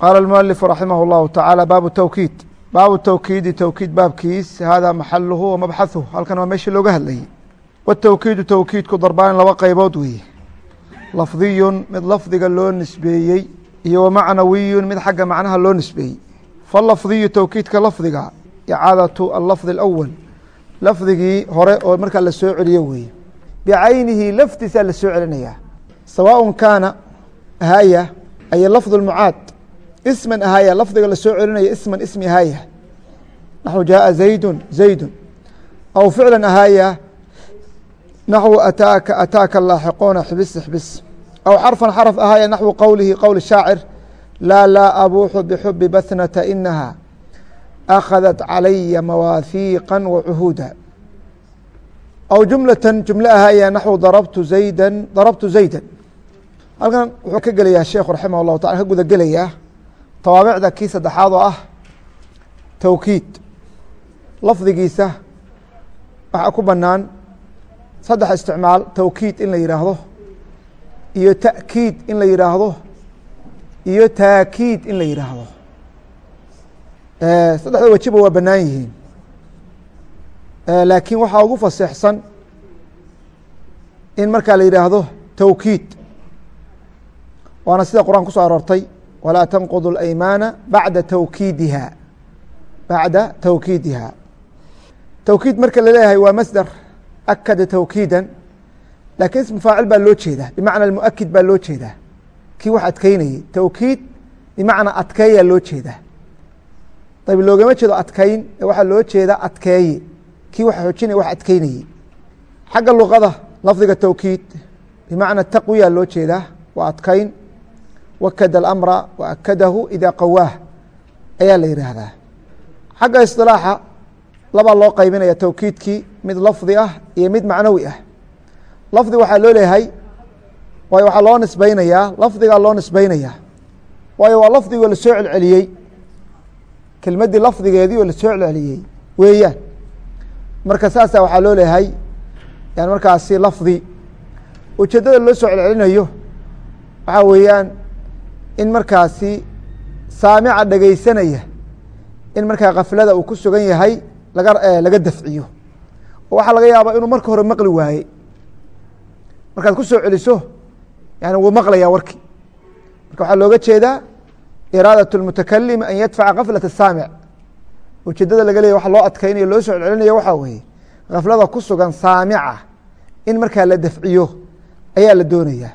qaala اlmualifu raximah اllahu tacaala baabu tawkiid baabu tawkiidi towkiid baabkiis hada maxaluhu wa mabxahuh halkan waa meeshii looga hadlayey watowkiidu towkiidku darbaan laba qaybood weeye lafdiyun mid lafdiga loo nisbeeyey iyo wamacnawiyun mid xagga macnaha loo nisbeeyey falafdiyu towkiidka lafdiga icaadatu allafdi اlأwal lafdigii hore oo markaa la soo celiyo weeye bicaynihi laftiisaa la soo celinayaa sawaaء kaana ahaya ay lafd اmucaad isman ahaya lafdiga la soo celinaya isman ismi ahaya. Naxu jaaa zaydun zaydun. Aw ficlan ahaya naxwu ataaka ataaka laaxiquuna xibis xibis. Aw xarfan xarf ahaya naxwu qowlihi qowl shaacir. Laa laa abuuxu bixubi bahnata inaha akhadat calaya mawaahiiqa wacuhuuda aw jumlatan jumlo ahaya naxwu darabtu zayda darabtu zayda halkan wuxuu ka gelayaa sheekhu raximah llahu tacala ka guda tawaabicda kii saddexaad oo ah towkiid lafdigiisa waxaa ku banaan saddex isticmaal towkiid in la yidhaahdo iyo ta'kiid in la yidhaahdo iyo taakiid in la yidhaahdo saddexda wejiba waa banaan yihiin. Laakiin waxaa ugu faseexsan in markaa la yidhaahdo towkiid waana sida qur'aan kuso aroortay walaa tanqudu اlaymaana bacda towkiidiha bacda towkiidiha towkiid marka la leeyahay waa masder akada towkiida laakiin ismu faacil baa loo jeedaa bimacna muakid baa loo jeedaa. Kii wax adkeynayey towkiid bimacnaa adkeeyaa loo jeedaa. Ayb loogama jeedo adkeyn waxaa loo jeeda adkeeye. Kii wax xoojinaya wax adkeynayey xagga luqada lafdiga towkiid bimacna taqwiya loo jeedaa waa adkeyn wakada alamra wa akadahu idaa qawaah ayaa la yidhaahdaa xagga isilaaxa labaa loo qaybinaya towkiidkii mid lafdi ah iyo mid macnawi ah lafdi waxaa loo leeyahay waayo waxaa loo nisbeynayaa lafdigaa loo nisbeynaya waayo waa lafdigoo la soo celceliyey kelmaddii lafdigeedii oo la soo celceliyey weeyaan marka saasa waxaa loo leeyahay yani markaasi lafdi ujeeddada loo soo celcelinayo waxaa weeyaan in markaasi saamica dhegeysanaya in markaa kaflada uu ku sugan yahay laga laga dafciyo oo waxaa laga yaabaa inuu marka hore maqli waaye markaad ku soo celiso yani wuu maqlaya warkii marka waxaa looga jeedaa iraadaة الmutakalim an yadfaca kaflaة الsaamic ujeedada laga leeyay waxa loo adkeynayo loo soo celcelinayo waxaa weeye kaflada ku sugan saamica in markaa la dafciyo ayaa la doonaya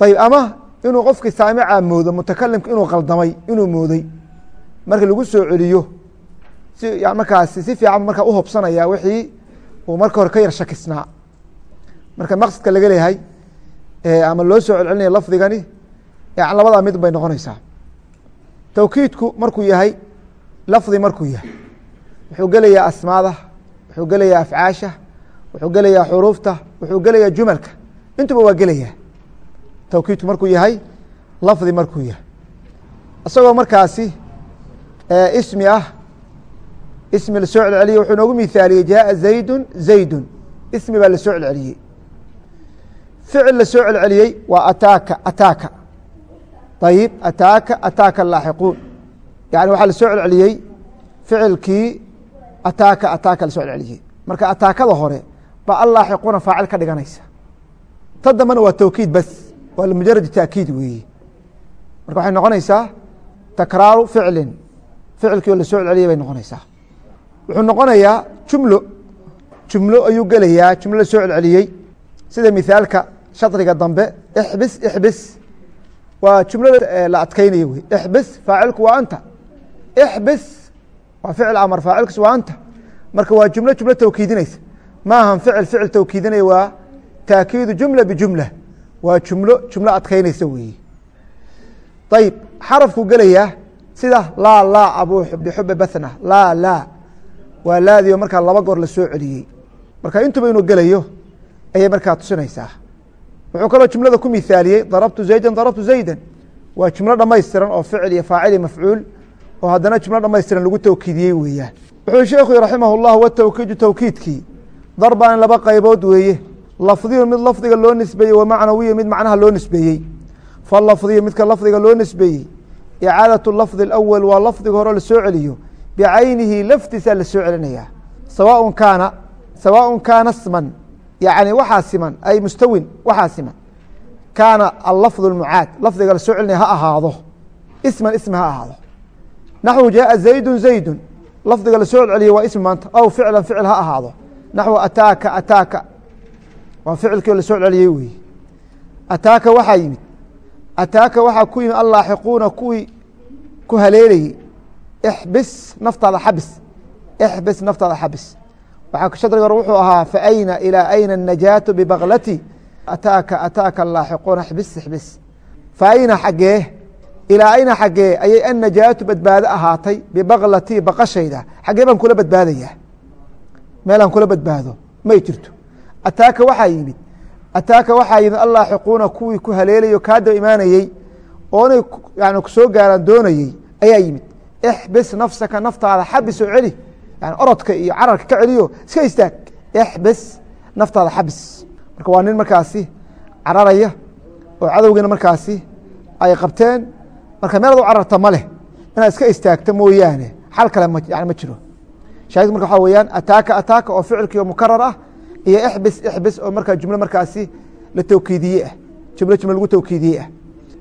ayb ama inuu qofkii saamica moodo mutakalimka inuu qaldamay inuu mooday marka lagu soo celiyo si markaasi si fiican markaa uhobsanaya wixii uu marka hore ka yar shakisnaa. Marka maqsadka laga leeyahay ama loo soo celcelinaya lafdigani labadaa mid bay noqonaysaa. Towkiidku markuu yahay lafdi markuu yahay. Wuxuu gelayaa asmaada wuxuu gelayaa afcaasha wuxuu gelayaa xuruufta wuxuu gelayaa jumalka. Intuba waa gelaya towkiidku markuu yahay lafdi markuu yahay. Isagoo markaasi ismi ah ismi la soo celceliyey wuxuu noogu mithaaliyey jaaa zaydu zaydu ismi baa la soo celceliyey ficil la soo celceliyey waa ataaka ataaka. Ayib ataaka ataaka laaxiquun yani waxaa la soo celceliyey ficilkii ataaka ataaka la soo celceliyey marka ataakada hore ba allaaxiquuna faacil ka dhiganaysa. Ta dambena waa towkiid bas waa limujaradi taakiid weeye marka waxay noqonaysaa takraaru ficlin. Ficilkii oo la soo celceliyey bay noqonaysaa. Wuxuu noqonayaa jumlo. Jumlo ayuu gelayaa jumlo la soo celceliyey. Sida mithaalka shadriga dambe ixbis ixbis. Waa jumlo la adkeynayo wey ixbis faacilku waa anta. Ixbis waa ficil amar faacilkiis waa anta. Marka waa jumlo jumlo towkiidinaysa ma ahan ficil ficil towkiidinaya waa taakiidu jumla bijumla waa jumlo jumlo adkeynaysa weeye ayib xarafku gelayaa sida laa laa abu bixubi bathna laa laa waa laadiio markaa laba goor la soo celiyey. Marka intuba inuu gelayo ayay markaa tusinaysaa. Wuxuu kaloo jumlada ku mithaaliyey darabtu zayda darabtu zayda waa jumlo dhamaystiran oo ficil iyo faacil iyo mafcuul oo haddana jumlo dhamaystiran lagu towkiidiyey weeyaan wuxuu sheekhu raximah اllah watowkiidu towkiidkii darbaan laba qaybood weeye lafdiyu mid lafdiga loo nisbeeyey wa macnawiyu mid macnaha loo nisbeeyey falafdiyu midka lafdiga loo nisbeeyey icaadaة lafظ اأwl waa lafdiga hore lasoo celiyo bicaynihi laftiisa lasoo celinaya sawaء kaana sawaء kaana sman yani waxaa siman ay mustawin waxaa siman kaana alafظ اmucaad lafdiga lasoo celinaya ha ahaado isman ismi ha ahaado naxwu jaءa zaydu zaydu lafdiga lasoo celceliye waa ismi maanta aw ficla ficil ha ahaado naxwu ataaka ataaka waa ficilkii la soo celceliyey wey ataaka waxaa yimid. Ataaka waxaa ku yimid allaaxiquuna kuwii ku haleelayey ixbis naftaada xabis. Ixbis naftaada xabis. Waxaa shadriga hore wuxuu ahaa faayna ilaa ayna الnajaatu bibaklati ataaka ataaka alaaxiquuna xbis ixbis. Faayna xaggee? Ilaa ayna xaggee? Ayay annajaatu badbaado ahaatay bibaklatii baqashayda. Xaggee baan kula badbaadayaa. Meelaan kula badbaado. May jirto ataaka waxaa yimid ataaka waxaa yimid allaaxiquuna kuwii ku haleelayo kaadaba imaanayey oo inay yani ku soo gaaraan doonayey ayaa yimid ixbis nafsaka naftaada xabis oo celi yani orodka iyo cararka ka celiyo iska istaag ixbis naftaada xabis marka waa nin markaasi cararaya oo cadowgiina markaasi ay qabteen marka meelaad u cararta ma leh inaad iska istaagto mooyaane xal kale yani ma jiro shahidku marka waxaa weyaan ataaka ataaka oo ficilkii oo mukarar ah iyo ixbis ixbis oo markaa jumlo markaasi la tawkiidiye ah. Jumlo jumlo lagu tawkiidiye ah.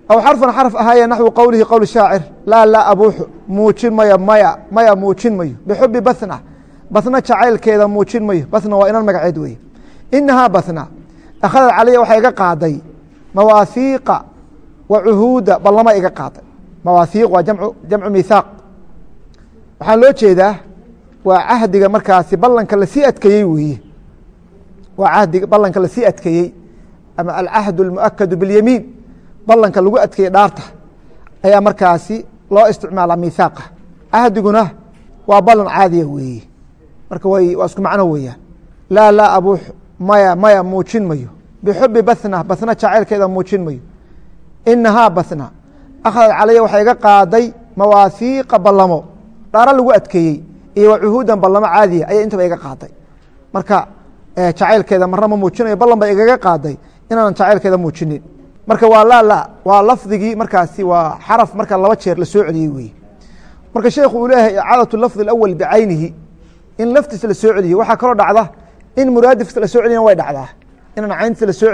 Aw xarfan xarf ahaaya naxwi qowlihi qowl shaacir. Laa laa abuuxu. Muujin mayo maya maya muujin mayo bixubi bathna bathna jacaylkeeda muujin mayo bathna waa inan magaceed weye inahaa bathna akhadad calaya waxay iga qaaday. Mawaahiiqa wa cuhuuda ballama iga qaaday. Mawaahiiq waa jamcu jamcu mithaaq waxaa loo jeedaa waa cahdiga markaasi ballanka la sii adkeeyey weeye waa cahdiga ballanka la sii adkeeyey ama alcahd اlmuakadu biاlyamiin ballanka lagu adkeeyey dhaarta ayaa markaasi loo isticmaala mithaaqa cahdiguna waa ballan caadiya weeye marka waa isku macno weeyaan. Laa laa abuux maya maya muujin mayo. Bixubi bathna bathna jacaylkeeda muujin mayo. Inahaa bathna. Akhadad calaya waxay iga qaaday mawaahiiqa ballamo. Dhaaro lagu adkeeyey iyo wa cuhuudan ballamo caadiya ayay intaba iga qaaday. Marka jacaylkeeda marna ma muujinayo ballan bay igaga qaaday inaanan jacaylkeeda muujinin. Marka waa laala waa lafdigii markaasi waa xaraf marka laba jeer la celiyey weye marka sheekhu uu leeyahay icaadatu lafdi alawal bicaynihi in laftiis la soo celiyo waxaa kaloo dhacda in muraadifka la soo way dhacdaa. Inaan cayntiisa la soo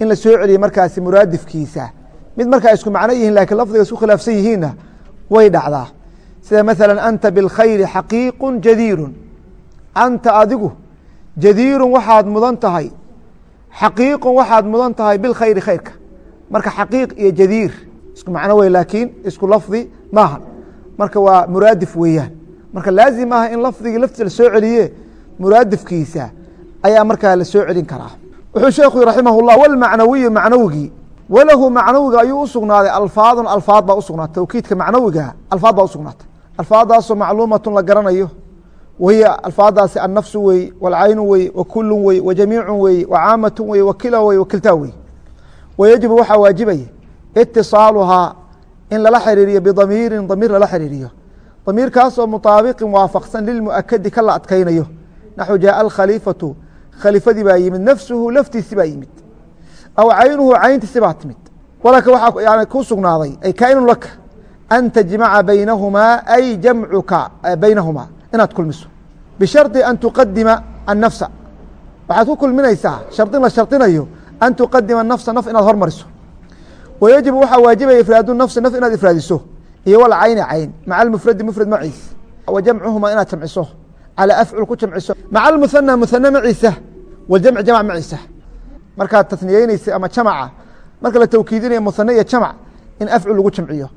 in la soo markaasi muraadifkiisa. Mid markaa isku macno yihiin lakiin lafdiga isku khilaafsan yihiinna way dhacdaa. Sida maثala anta biاlkhayri xaqiiqu jadiiru anta adigu jadiirun waxaad mudan tahay xaqiiqun waxaad mudan tahay bilkhayri khayrka. Marka xaqiiq iyo jadiir isku macno wey laakiin isku lafdi maaha. Marka waa muraadif weeyaan. Marka laazim ah in lafdigii laftiisa la soo celiye muraadifkiisa ayaa markaa la soo celin karaa. Wuxuu sheekhu raximah اllah wlmacnawiyu macnawigii walahu macnawiga ayuu usugnaaday alfaadun alfaad baa usugnaatay tawkiidka macnawiga alfaad baa usugnaatay alfaadaasoo macluumatun la garanayo wahiya alfaadaasi annafsu wey walcaynu wey wakulu wey wajamiicu wey wacaamatu wey wakila wey wakiltaa wey wayajibu waxaa waajibaya itisaaluhaa in lala xiriiriyo bidamiirin damiir lala xiriiriyo. Damiirkaasoo mutaabiqin waafaqsan lilmuakadi ka la adkaynayo. Naxu jaaa alkhaliifatu khaliifadii baa yimid nafsuhu laftiisi baa yimid. Aw caynuhu cayntiisi baa timid. Walaka waxaa yani ku sugnaaday ay kainun laka. An tajmaca baynahumaa ay jamcuka baynahumaa inaad kulmiso. Bishardi an tuqadima annafsa. Waxaad ku kulminaysaa shardin la shardinayo an tuqadima nafsa naf inaad hormariso. Wayajibu waxaa waajibaya ifraadu nafsi naf inaad ifraadiso. Iyo wal cayni cayn maca almufradi mufrad maciis. Wa inaad jamciso. Calaa afcul ku jamciso. Maca almuhana muhane maciisa. Waljamci jamc maciisa. Markaad tasniyeynaysa ama jamaca marka la tawkiidinayo muhane iyo jamc in afcul lagu jamciyo.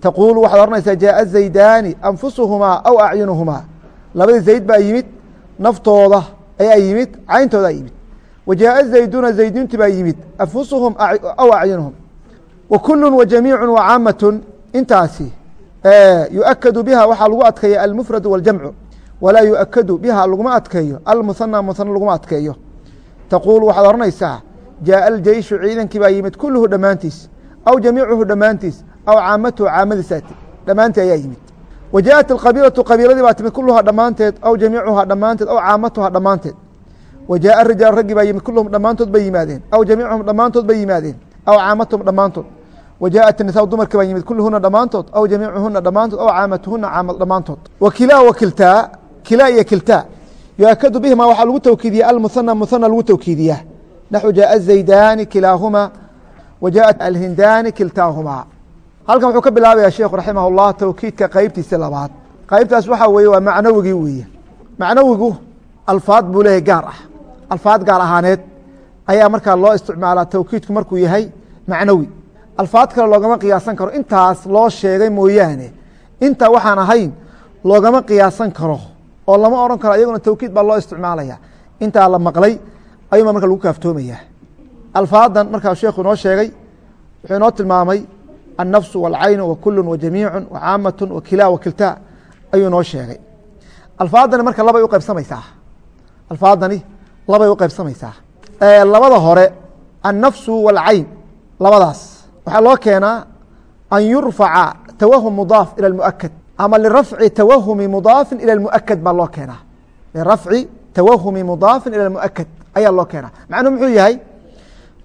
Taquulu waxaad ohanaysaa jaaa zaydaani anfusuhumaa aw acyunuhumaa labadii zayd baa yimid naftooda ayaa yimid cayntoodaa yimid. Wa jaaa zayduna zaydinti baa yimid anfusuhum aw acyunuhum wa kulu wa jamiicu wa caamatun intaasi yuakadu biha waxaa lagu adkeeya almufrad waاljamcu walaa yuakadu biha laguma adkeeyo. Almuhana muhana laguma adkeeyo. Taquulu waxaad ohanaysaa jaaa aljeyshu ciidankii baa yimid kuluhu dhammaantiis aw jamiicuhu dhammaantiis aw caamatuhu caamadiisaati. Dhammaantii ayaa yimid wa jaءat اqabiilaةu qabiiladii baa timid kuluhaa dhammaanteed aw jamiicuhaa dhammaanteed aw caamatuhaa dhammaanteed wa jaءa rijaal raggii baa yimid kuluhum dhammaantood bay yimaadeen aw jamiicuhum dhammaantood bay yimaadeen aw caamatuhum dhammaantood wa jaaءat الnisaa dumarkii baa yimid kulluhuna dhammaantood aw jamiicuhuna dhammaantood aw caamatuhuna caamad dhammaantood wa kilaa wa kiltaa kilaa iyo kiltaa yuakadu bihima waxaa lagu towkiidiya almuhana muhana lagu towkiidiyaa naxu jaaءa الزaydaani kilaahuma wa jaaءat alhindaani kiltaahumaa halkan wuxuu ka bilaabaya sheikhu raximah اllah towkiidka qeybtiisa labaad. Qeybtaas waxaa weeye waa macnawigii weeye. Macnawigu alfaad buu leeyahy gaar ah. Alfaad gaar ahaaneed ayaa markaa loo isticmaalaa towkiidku markuu yahay macnawi. Alfaad kale loogama qiyaasan karo. Intaas loo sheegay mooyaane. Intaa waxaan ahayn loogama qiyaasan karo oo lama odhan karo iyaguna towkiid baa loo isticmaalaya. Intaa la maqlay ayuunbaa marka lagu kaaftoomaya. Alfaadan markaa sheekhu inoo sheegay wuxuu inoo tilmaamay annafsu wاlcaynu wa kulu wa jamiicu wa caamatu wa kilaa wa kiltaa ayuu inoo sheegay alfaadani marka labay u qaybsamaysaa alfaadani labay u qaybsamaysaa labada hore annafsu wاlcayn labadaas waxaa loo keenaa an yurfaca tawahum mudaaf ilى اmuakad ama lirafci tawahumi mudaafin ilى اmuakad baa loo keenaa lirafci tawahumi mudaafin ilى اmuakad ayaa loo keenaa macnuhu muxuu yahay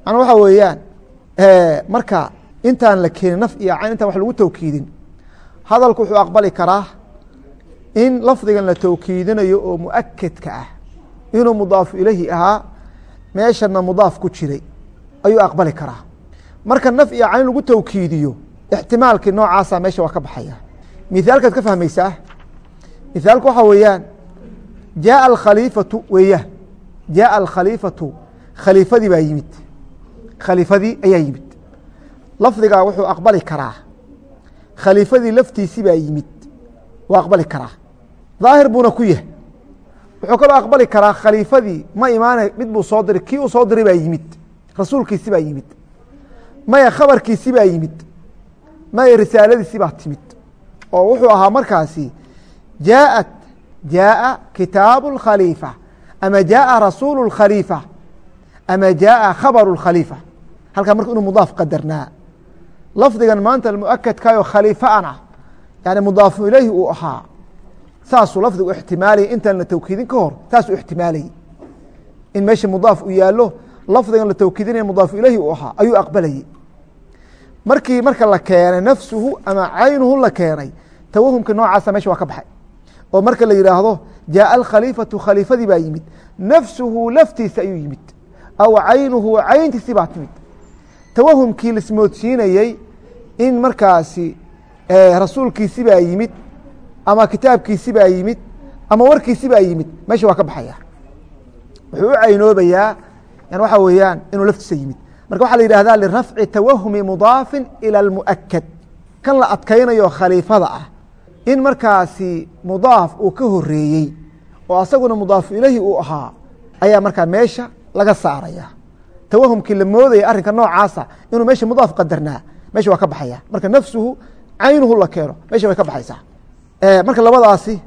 macnuu waxaa weeyaan marka intaan la keenin naf iyo cayn intaan wax lagu towkiidin hadalku wuxuu aqbali karaa in lafdigan la towkiidinayo oo muakadka ah inuu mudaafu ilahi ahaa meeshana mudaaf ku jiray ayuu aqbali karaa. Marka naf iyo cayn lagu towkiidiyo ixtimaalkii noocaasa meesha waa ka baxaya. Mithaalkaad ka fahmaysaa? Mithaalku waxaa weeyaan jaaa alkhaliifatu weeyaan jaaa alkhaliifatu khaliifadii baa yimid. Khaliifadii ayaa yimid lafdigaa wuxuu aqbali karaa khaliifadii laftiisii baa yimid waa aqbali karaa daahir buuna ku yahay wuxuu kaloo aqbali karaa khaliifadii ma imaanay mid buu soo diray kii uu soo diray baa yimid rasuulkiisi baa yimid maya khabarkiisi baa yimid maya risaaladiisi baa timid oo wuxuu ahaa markaasi jaaءat jaaءa kitaabu اkhaliifa ama jaaءa rasuulu اkhaliifa ama jaaءa khabaru اkhaliifa halkaa marka inuu mudaaf qadarnaa lafdigan maanta muakadkayo khaliifaana yani mudaafu ilayhi uu ahaa. Saasuu lafdigu ixtimaalayay intaan la towkiidin ka hor saasuu ixtimaalayey in meesha mudaaf u yaallo lafdigan la towkiidinaya mudaafu ilayhi uu ahaa ayuu aqbalayey. Markii marka la keenay nafsuhu ama caynuhu la keenay tawahumka noocaasa meesha waa ka baxay. Oo marka la yidhaahdo jaaءa alkhaliifatu khaliifadii baa yimid. Nafsuhu laftiisa ayuu yimid. Aw caynuhu cayntiisii baa timid tawahumkii lismoodsiinayey in markaasi rasuulkiisi baa yimid ama kitaabkiisi baa yimid ama warkiisi baa yimid meesha waa ka baxaya. Wuxuu u caynoobayaa waxa weeyaan inuu laftiisa yimid. Marka waxaa la yidhahda lirafci tawahumi mudaafin ilى اlmuakad kan la adkaynayo khaliifada ah in markaasi mudaaf uu ka horeeyey oo asaguna mudaafu ilahi uu ahaa ayaa markaa meesha laga saaraya tawahumkii la moodaya arrinka noocaasa inuu meesha mudaaf qadarnaa meesha waa ka baxaya. Marka nafsuhu caynuhu la keeno meesha way ka baxaysaa marka labadaasi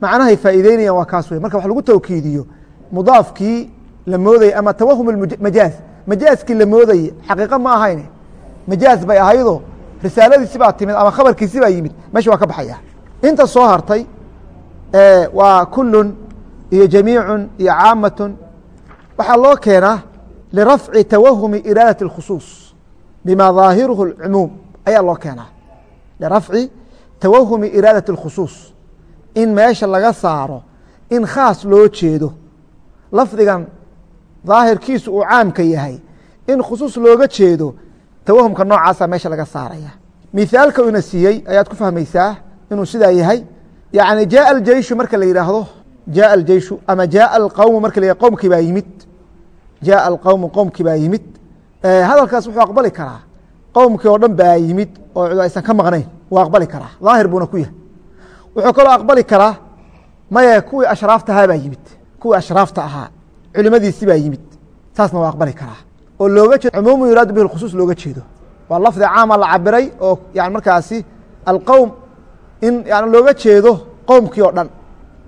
macnahay faa'iideynayaan waa kaas wey marka wax lagu tawkiidiyo mudaafkii la moodayay ama tawahum majaaz. Majaaskii la moodayey xaqiiqo ma ahayn majaaz bay ahaydoo risaaladiisi baa timid ama khabarkiisi baa yimid meesha waa ka baxaya. Inta soo hartay waa kulun iyo jamiicun iyo caamatun. Waxaa loo keenaa lirafci tawahumi iraadaة اkhusuuص bima ظaahiruhu اcumuum ayaa loo keenaa lirafci tawahumi iraadaة اkhusuuص in meesha laga saaro in khaas loo jeedo lafdigan daahirkiisu uu caamka yahay in khusuus looga jeedo tawahumka noocaasa meesha laga saaraya mithaalka ina siiyey ayaad ku fahmaysaa inuu sidaa yahay yani jaaءa aljeishu marka la yidhaahdo jaaءa aljeishu ama jaaءa alqowmu marka la yihah qowmkii baa yimid jaaءa alqowmu qowmkii baa yimid. Hadalkaas wuxuu aqbali karaa. Qowmkii oo dhan baa yimid oo cid aysan ka maqnayn wuu aqbali karaa. Daahir buuna ku yahay. Wuxuu kaloo aqbali karaa maya kuwii ashraafta ahaa baa yimid. Kuwii ashraafta ahaa. Culimadiisi baa yimid. Saasna waa aqbali karaa. Oo looga jeedo cumuumu yuraadu bihi khusuus looga jeedo. Waa lafdi caama la cabiray oo yani markaasi alqowm in yani looga jeedo qowmkii oo dhan.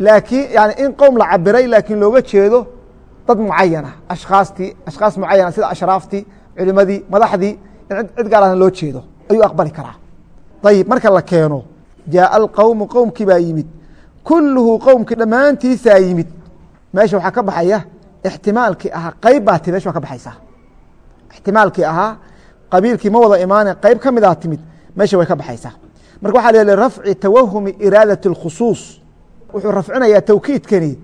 Laakiin yani in qowm la cabiray laakiin looga jeedo dad mucayana ashkaastii ashkaas mucayana sida ashraaftii culimadii madaxdii in cid gaarana loo jeedo ayuu aqbali karaa. Ayib marka la keeno jaaءa alqowmu qowmkii baa yimid kulluhu qowmkii dhammaantiisaa yimid. Meesha waxaa ka baxaya ixtimaalkii ahaa qeyb baa ti meesha waa ka baxaysaa ixtimaalkii ahaa qabiilkii ma wada imaane qeyb ka mid timid meesha way ka baxaysaa marka waxa la rafci tawahumi iraadati اlkhusuus wuxuu rafcinayaa tawkiidkani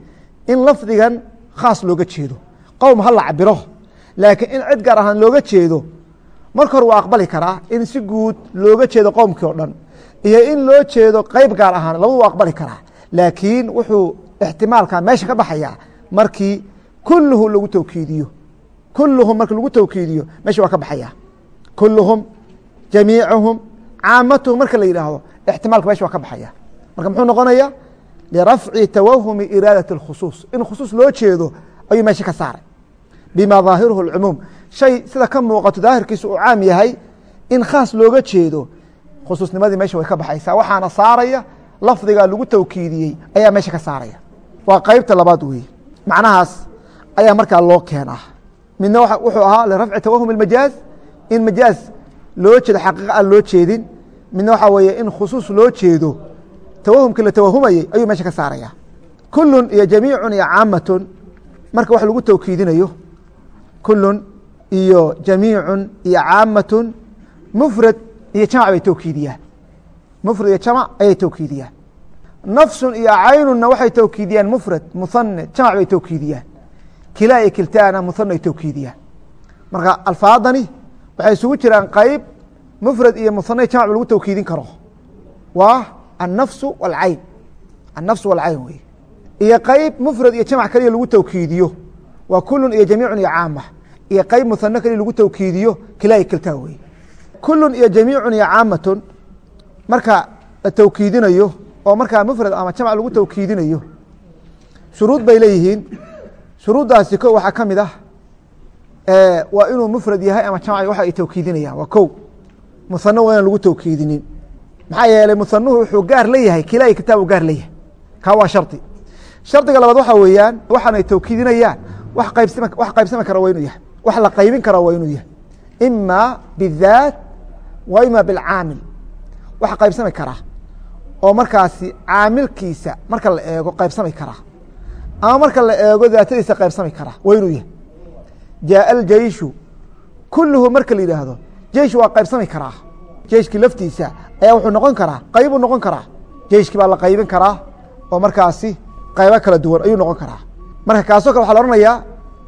in lafdigan khaas looga jeedo. Qowm ha la cabiro laakiin in cid gaar ahaan looga jeedo marka hore waa aqbali karaa in si guud looga jeedo qowmkii o dhan iyo in loo jeedo qeyb gaar ahaan labadu waa aqbali karaa. Laakiin wuxuu ixtimaalka meesha ka baxaya markii kulluhu lagu tawkiidiyo. Kulluhum marki lagu tawkiidiyo meesha waa ka baxaya kulluhum jamiicuhum caamatuhum marka la yidhaahdo ixtimaalka meesha waa ka baxaya marka muxuu noqonaya lirafci tawahumi iraadati اlkhusuus in khusuus loo jeedo ayuu meesha ka saaray bima daahiruhu اlcumuum shay sida ka muuqato daahirkiisu uu caam yahay in khaas looga jeedo khusuusnimadii meesha way ka baxaysaa waxaana saaraya lafdiga lagu tawkiidiyey ayaa meesha ka saaraya waa qeybta labaad weeye macnahaas ayaa markaa loo keenaa midna wuxuu ahaa lirafci tawahum اmajaaz in majaaz loo jeedo xaqiiqa aan loo jeedin midna waxaa weeye in khusuus loo jeedo tawahumkii la tawahumayey ayuu meesha ka saaraya. Kulun iyo jamiicun iyo caamatun marka wax lagu tawkiidinayo. Kulun iyo jamiicun iyo caamatun mufrad iyo jamac bay tawkiidiyaan mufrad iyo jamac ayay tawkiidiyaan nafsun iyo caynunna waxay tawkiidiyaan mufrad muhane jamac bay tawkiidiyaan kilaa iyo kiltaana muhane ay tawkiidiyaan marka alfaadani waxay isugu jiraan qeyb mufrad iyo muhane jamac lagu tawkiidin karo. Waa annafsu walcayn annafsu walcayn wey iyo qeyb mufrad iyo jamac kaliya lagu tawkiidiyo waa kulun iyo jamiicun iyo caama iyo qeyb muhane kaliya lagu tawkiidiyo kilaa iyo kiltaa wey kulun iyo jamiicun iyo caamatun marka la tawkiidinayo oo markaa mufrad ama jamac lagu tawkiidinayo shuruud bay leeyihiin shuruuddaasi ko waxaa ka mid ah waa inuu mufrad yahay ama jamac waxa ay tawkiidinayaan waa ko muhane waa lagu tawkiidinin maxaa yeelay muhanuhu wuxuu gaar leeyahay kilaa kitaab gaar leeyahay. Kaa waa shardi shardiga labaad waxaa weeyaan waxaanay tawkiidinayaan wax qaybsam wax qaybsami kara waa inuu yahay. Wax la qaybin kara waa inuu yahay. Ima bidaat wa ima bilcaamil. Wax qaybsami karaa oo markaasi caamilkiisa marka la eego qaybsami karaa ama marka la eego daatadiisa qaybsami karaa waa inuu yahay. Jaaa aljeishu kulluhu marka la yidhaahdo jeish waa qaybsami karaa jeiskii laftiisa ayaa wuxuu noqon karaa qaybuu noqon karaa. Jeiskii baa la qaybin karaa oo markaasi qaybo kala duwan ayuu noqon karaa. Marka kaasoo kale waxa la ohanayaa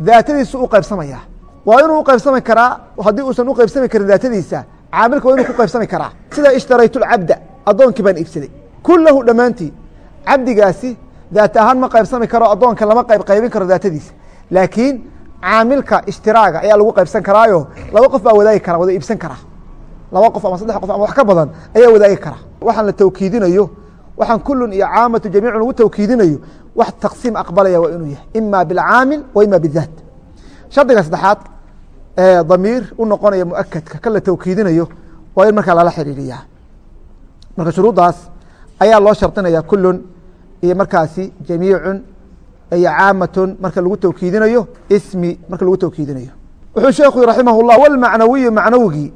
daatadiisu u qaybsamaya. Waa inuu u qaybsami karaa haddii uusan u qaybsami karin daatadiisa caamilka waa inuu ku qaybsami karaa. Sida ishtaraytu lcabda addoonkii baan iibsaday. Kullahu dhammaantii cabdigaasi daat ahaan ma qaybsami karo addoonka lama qayb qaybin karo daatadiisa. Laakiin caamilka ishtiraaga ayaa lagu qaybsan karaayo laba qof baa wadaagi kara wada iibsan karaa laba qof ama saddex qof ama wax ka badan ayaa wadaagi kara. Waxaan la tawkiidinayo waxaan kulun iyo caamatu jamiicun lagu tawkiidinayo wax taqsiim aqbalaya waa inuu yahay ima bilcaamil wa ima bidaat shardiga saddexaad ee damiir u noqonaya muakadka kan la tawkiidinayo waa in markaa lala xiriiriyaa marka shuruuddaas ayaa loo shardinaya kulun iyo markaasi jamiicun iyo caamatun marka lagu tawkiidinayo ismi marka lagu tawkiidinayo. Wuxuu sheekhu raximah اllah wlmacnawiyu macnawigii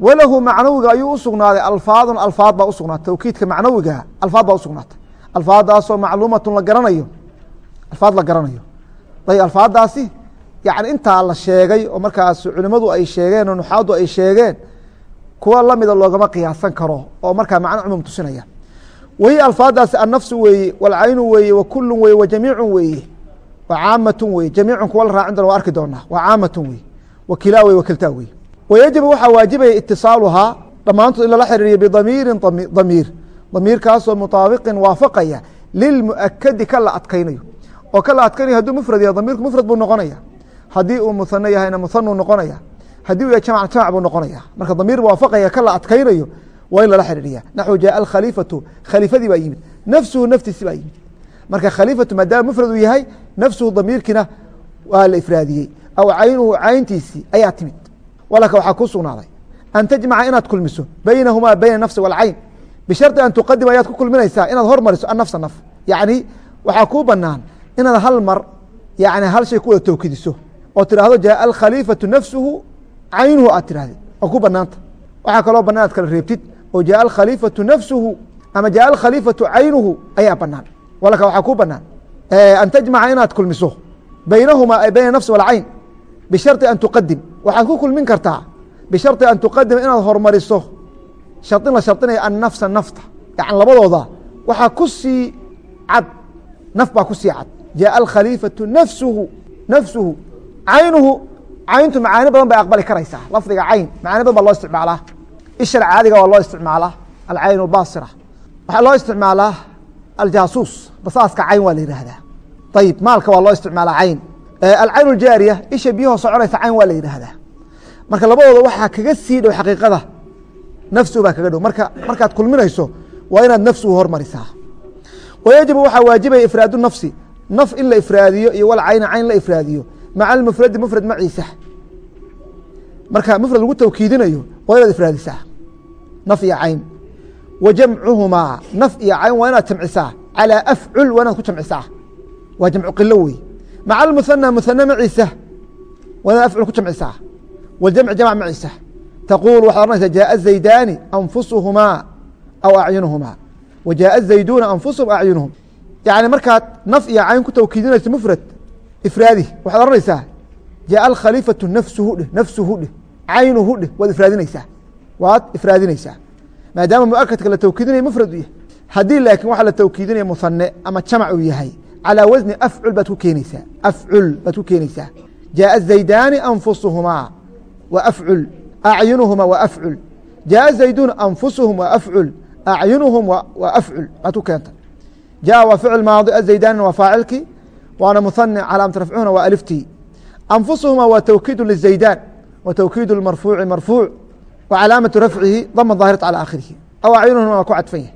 walahu macnawiga ayuu usugnaaday alfaadun alfaad baa usugnaatay tawkiidka macnawiga alfaad baa usugnaatay alfaadaasoo macluumatun la garanayo. Alfaad la garanayo. Ayb alfaadaasi yani intaa la sheegay oo markaas culimadu ay sheegeen oo nuxaadu ay sheegeen kuwa lamida loogama qiyaasan karo oo markaa macno cumuum tusinaya. Wahiy alfaadaasi annafsu weeye walcaynu weeye wa kulun weye weeye. Wa caamatun weye jamiicun kuwa la raacin doona wa arki doonaa wa caamatun weye wa weye wa kiltaa wayajibu waxaa waajibaya itisaaluhaa dhammaantood in lala xiriiriyo bidamiirin damiir damiirkaasoo mutaabiqin waafaqaya lilmuakadi ka la adkaynayo oo ka la adkaynayo haduu mufrad yahay damiirku mufrad buu noqonaya haddii uu muhane yahayna muhanuu noqonaya haddii uu yahay jamc jamc buu noqonaya marka damiir waafaqaya ka la adkaynayo waa in lala xiriiriya naxu jaaa alkhaliifatu khaliifadii baa yimid nafsuhu naftiisi baa yimid marka khaliifatu maadaama mufrad uu yahay nafsuhu damiirkiina waa la ifraadiyey walaka waxaa kuu sugnaaday an tajmaca inaad kulmiso baynahumaa bayna nafsi walcayn bishardi an tuqadima ayaad ku kulminaysaa inaad hormariso annafsa naf. Yacni waxaa kuu banaan inaad hal mar yani hal shay ku wada tawkidiso oo tidhaahdo jaaa alkhaliifatu nafsuhu caynuhu aad tidhahdid oo ku banaanta waxaa kaloo banaan ad kala reebtid oo jaaa alkhaliifatu nafsuhu ama jaaa alkhaliifatu caynuhu ayaa banaan walaka waxaa kuu banaan bishari an tuqadim waxaad ku kulmin kartaa bishari an tuqadim inaad hormariso. Sharin la sharinaya annafsa nafta. Yan labadooda. Waxaa ku sii cad. Naf baa ku sii cad. Jaaءa alkhaliifatu nafsuhu. Nafsuhu. Caynuhu. Cayntu macaani badan bay aqbali karaysaa. Lafdiga cayn macaani badan baa loo isticmaalaa. Ishar caadiga waa loo isticmaalaa. Alcayn اbaasira waxaa loo isticmaalaa aljaasuus basaaska cayn waa la yihahdaa ayib maalka waa loo isticmaalaa cayn alcayn اjaariya isha biyahoo soconaysa cayn waa la yidhaahdaa. Marka labadooda waxaa kaga sii dhow xaqiiqada nafsuhu baa kaga dhow. Marka markaad kulminayso waa inaad nafsuhu hormarisaa. Wayajibu waxaa waajibaya ifraadu nafsi naf in la ifraadiyo iyo wal cayn la ifraadiyo. Maca almufradi mufrad maciisa. Marka mufrad lagu tawkiidinayo waa inaad ifraadisaa naf iyo cayn. Wa jamcuhumaa naf iyo cayn waa inaad jamcisaa. Calىa afcul waa inaad ku jamcisaa. Waa jamcu qilo wey maca almuhanى muhane maciisa waa inaad afcul ku jamcisaa waljamc jamc maciisa taquul waxaad ohanaysaa jaءa zaydaani anfusuhumaa aw acyunuhumaa wa jaءa zayduuna anfusuhum acyunuhum yani markaad naf iyo cayn ku tawkiidinayso mufrad ifraadi waxaad ohanaysaa jaءa alkhaliifaةu nafsuhu dheh nafsuhu dheh caynuhu dheh waad ifraadinaysaa waad ifraadinaysaa maadaama muakadka la tawkiidinaya mufrad u yahay haddii laakiin waxaa la tawkiidinaya muhane ama jamac uu yahay calىa wasni afcul baad ku keenaysaa afcul baad ku keenaysaa jaءa zaydaani anfusuhumaa wa afcul acyunuhuma wa afcul jaءa zayduun anfusuhum wa afcul acyunuhum wa afcul baad ku keenta jaءa waa ficil maadi azaydaanina waa faacilkii waana muhane calaamat rafcuhuna waa aliftii anfusuhuma waa tawkiidu lizaydaan wa tawkiidu marfuuci marfuuc wa calaamatu rafcihi dama daahirata calى aakhirihi aw acyunuhuma waa ku cadfan yahay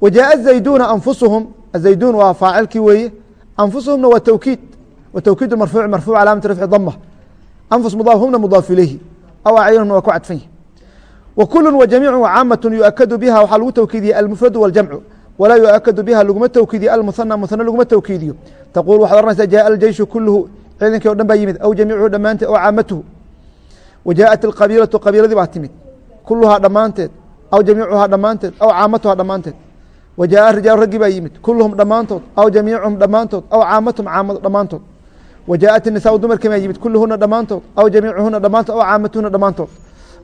wa jaءa zayduuna anfusuhum azayduun waa faacilkii weeye anfusuhumna waa tawkiid marfuuci marfuuc calaamatu rafci dama anfus mudaaf humna mudaaf ilayhi aw acyunuhumna waa ku cadfan kulu wa jamiicu caamatu yuakadu biha waxaa lagu tawkiidiye almufradu waljamcu walaa yuakadu biha laguma tawkiidiyo almuhana muhane laguma tawkiidiyo taquul waxaad ohanaysaa jaءa aljeyshu kuluhu ciidankii o dhan baa yimid aw jamiicuhu dhammaanteed aw caamatuhu wa jaaءat alqabiilatu qabiiladii baa timid kuluhaa dhammaanteed aw jamiicuhaa dhammaanteed aw caamatuhaa dhammaanteed wa jaaءa rijaalu raggii baa yimid kuluhum dhammaantood aw jamiicuhum dhammaantood aw caamatuhum caamad dhammaantood wa jaaءat الnisaau dumarkii baa yimid kuluhuna dhammaantood aw jamiicuhuna dhammaantood aw caamatuhuna dhammaantood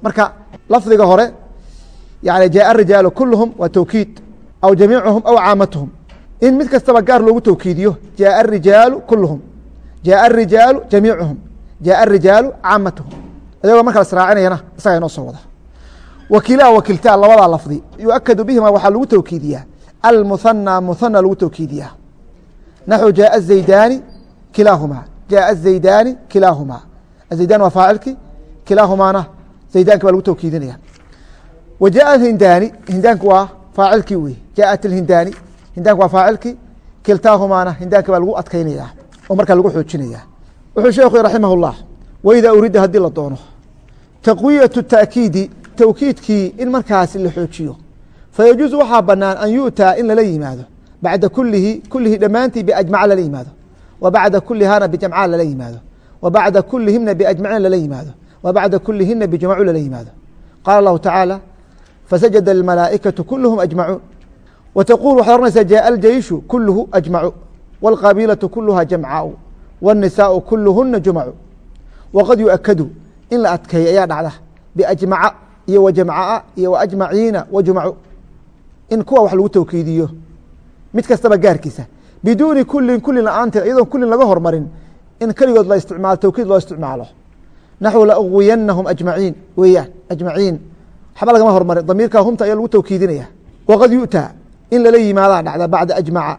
marka lafdiga hore yani jaaءa rijaalu kuluhum waa tawkiid aw jamiicuhum aw caamatuhum in mid kastaba gaar loogu tawkiidiyo jaaءa الrijaalu kuluhum jaaءa الrijaalu jamiicuhum jaaءa الrijaalu caamatuhum ayagoo marka lasraacinayana isagaa inoo soo wada wakilaa wakiltaa labadaa lafdi yuakadu bihima waxaa lagu tawkiidiyaa almuhanى muhanى lagu tawkiidiyaa naxو jaaءa الزaydaani kilaahumaa jaaءa الزaydaani kilaahumaa aزaydaan waa faacilki kilaahumaana zaydaanki baa lagu tawkiidinaya wa jaaءa hindaani hindaanku waa faacilkii wey jaaءat الhindaani hindaanku waa faacilki kiltaahumaana hindaanki baa lagu adkaynaya oo markaa lagu xoojinaya wuxuu sheekhu raximah الlah wإida urida haddii la doono taqwiyaة التأkiidi tawkiidkii in markaasi la xoojiyo fayajuuzu waxaa banaan an yu'taa in lala yimaado bacda kulihi kulihi dhammaantii biajmaca lala yimaado wa bacda kulihana bijamca lala yimaado wa bacda kulihimna biajmacin lala yimaado wa bacda kulihina bijamacu lala yimaado qaala اllahu tacaala fasajada اlmalaa'ikaةu kuluhum ajmacuun wa taquul waxaad ohanaysaa jaaءa aljeyshu kuluhu ajmacu wاlqabiilaةu kuluha jamcaau wالnisaau kuluhuna jumacu waqad yuakadu in la adkeeyo ayaa dhacda biajmaca iyo wajamcaa iyo waajmaciina wajumcu in kuwa wax lagu tawkiidiyo mid kastaba gaarkiisa biduuni kulin kulin la-aanteed iyadoon kulin laga hormarin in keligood la isticmaalo tawkiid loo isticmaalo naxو laأغwiyanahum ajmaciin weeyaan ajmaciin waxba lagama hormarin damiirkaa humta ayaa lagu tawkiidinaya waqad yu'taa in lala yimaadaa dhacda bacda ajmaca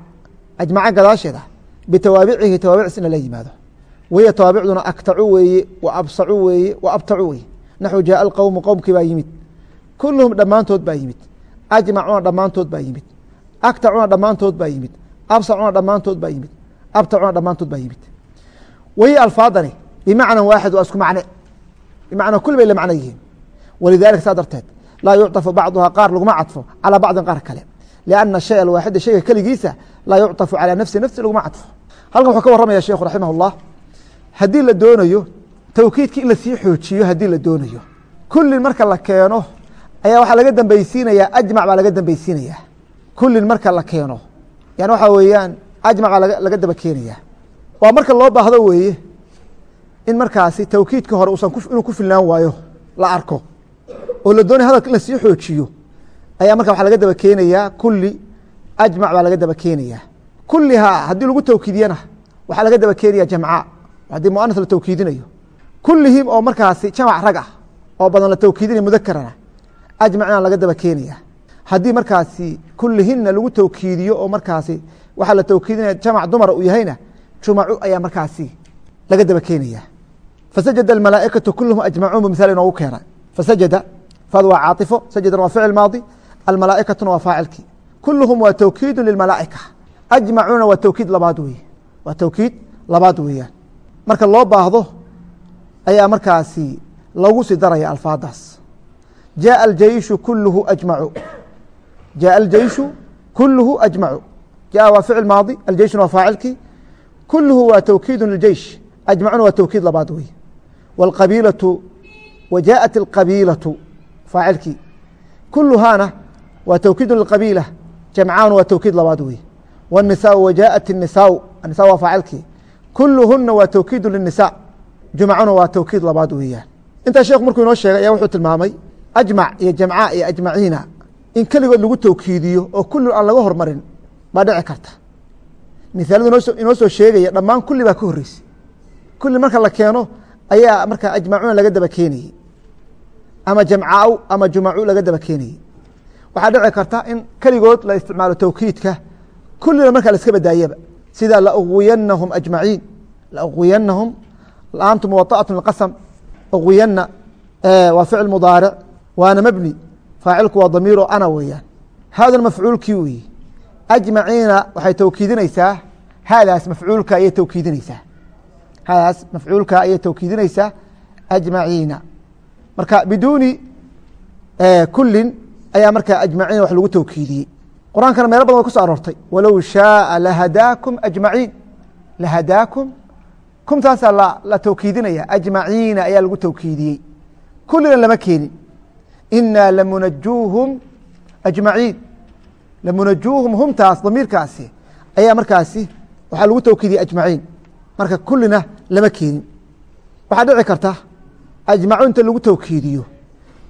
ajmaca gadaasheeda bitawaabicihi tawaabicis in lala yimaado wahiya tawaabicduna aktacu weeye wa absacu weeye wa abtacu weye naxو jaaءa اlqowmu qowmkii baa yimid kuluhum dhammaantood baa yimid ajmacuna dhammaantood baa yimid aktacuna dhammaantood baa yimid absacuna dhammaantood baa yimid abtacuna dhammaantood baa yimid wahiya alfaadani bimacna waaxid waa isku macne bimacnaa kul bay la macno yihiin walidalika saa darteed laa yucطafu bacduhaa qaar laguma cadfo calىa bacdin qaar kale lianna shay alwaaxida shayga keligiisa laa yucطafu calىa nafsi nafsi laguma cadfo halkan wuxuu ka waramaya sheikhu raximah اllah haddii la doonayo tawkiidki in lasii xoojiyo haddii la doonayo kulin marka la keeno ayaa waxaa laga dambeysiinayaa ajmac baa laga dambeysiinayaa kulin marka la keeno yani waxaa weeyaan ajmac baa laga daba keenaya. Waa marka loo baahdo weeye in markaasi tawkiidka hore usan inuu ku filnaan waayo la arko oo la doonaya hadalka in la sii xoojiyo ayaa marka waxaa laga daba keenayaa kuli ajmac baa laga daba keenayaa kulihaa haddii lagu tawkiidiyana waxaa laga daba keenaya jamca haddii muanas la tawkiidinayo. Kulihim oo markaasi jamac rag ah oo badan la tawkiidinaya mudakarana ajmacna laga daba keenaya. Haddii markaasi kulihina lagu tawkiidiyo oo markaasi waxaa la tawkiidinaya jamac dumar uu yahayna jumacu ayaa markaasi laga daba keenaya. Fasajada almalaaikatu kulluhum ajmacuun bu misaal inoogu keena. Fasajada fad waa caaطifo sajadan waa ficil maadi almalaaikatuna waa faacilkii kulluhum waa tawkiidu lilmalaaika. Ajmacuuna waa tawkiid labaad wey waa tawkiid labaad weeyaan. Marka loo baahdo ayaa markaasi lagu sii daraya alfaadaas jaءa aljeishu kulluhu ajmacu jaءa aljeishu kulluhu ajmacu jaءa waa ficil maadi aljeishuna waa faacilkii kulluhu waa tawkiidu liljeish ajmacuna waa tawkiid labaad wey wاlqabiilaةu wa jaءat اlqabiilaةu faacilkii kuluhaana waa tawkiidu liqabiila jamcaana waa tawkiid labaad wey wالnisaء wa jaءat الnisaء anisa waa faacilkii kuluhuna waa tawkiidu lلnisaء jumcuna waa tawkiid labaad weeyaan intaa sheekhu markuu inoo sheegay ayaa wuxuu tilmaamay ajmac iyo jamca iyo ajmaciina in keligood lagu towkiidiyo oo kulli aan laga hormarin baa dhici karta. Misaaladu inoo soo sheegaya dhammaan kulli baa ka horreysay. Kulli marka la keeno ayaa marka ajmacuuna laga daba keenayey ama jamcaaw ama jumacu laga daba keenayey waxaa dhici karta in keligood la isticmaalo towkiidka kullina marka la badaayaba. Sida lauwiyanahum ajmaciin lauwiyanahum laantu muwaطaatu qasam uwiyana waa ficil mudaaric waana mebni faacilku waa damiiro ana weeyaan. Hada mafcuulkii weyi ajmaciina waxay tawkiidinaysaa hadaas mafcuulka ayay tawkiidinaysaa. Hadaas mafcuulka ayay tawkiidinaysaa ajmaciina. Marka biduuni kulin ayaa markaa ajmaciina wax lagu tawkiidiyey. Qur'aankana meelo badan way ku so aroortay. Walow shaaa lahadaakum ajmaciin. Lahadaakum kumtaasaa la tawkiidinaya. Ajmaciina ayaa lagu tawkiidiyey. Kulina lama keenin inaa lamunajuuhum ajmaciin. Lamunajuuhum humtaas damiirkaasi ayaa markaasi waxaa lagu tawkiidiyey ajmaciin. Marka kulina lama keenin. Waxaa dhici karta ajmacu inta lagu tawkiidiyo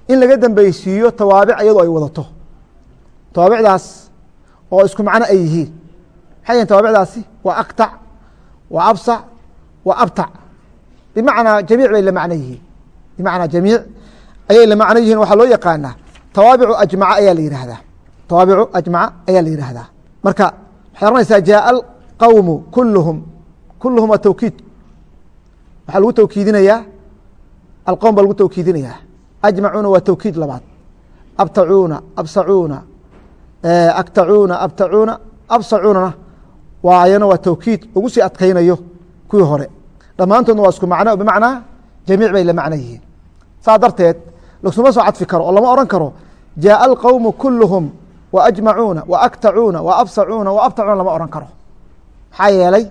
in laga dambeysiiyo tawaabic iyadoo ay wadato. Tawaabicdaas oo isku macno ay yihiin. Maxay yihiin tawaabicdaasi waa aktac waa absac waa abtac bimacnaa jamiic bay ayay la macno yihiin waxaa loo yaqaanaa tawaabicu ajmaca ayaa la yihahdaa tawaabicu ajmaca ayaa la yihahdaa marka waxay oranaysaa jaaa alqawmu kuluhum kuluhum waa waxaa lagu tawkiidinayaa alqowm baa lagu tawkiidinayaa. Ajmacuuna waa tawkiid labaad. Abtacuuna absacuuna aktacuuna abtacuuna absacuunana waa ayana waa tawkiid ugu sii adkaynayo kuwii hore. Dhammaantoodna waa isku macno bimacnaa jamiic bay la macno yihiin. Saa darteed lagsuma soo cadfi karo oo lama oran karo jaaa alqowmu kuluhum wa ajmacuuna wa aktacuuna wa absacuuna wa abtacuuna lama oran karo maxaa yeelay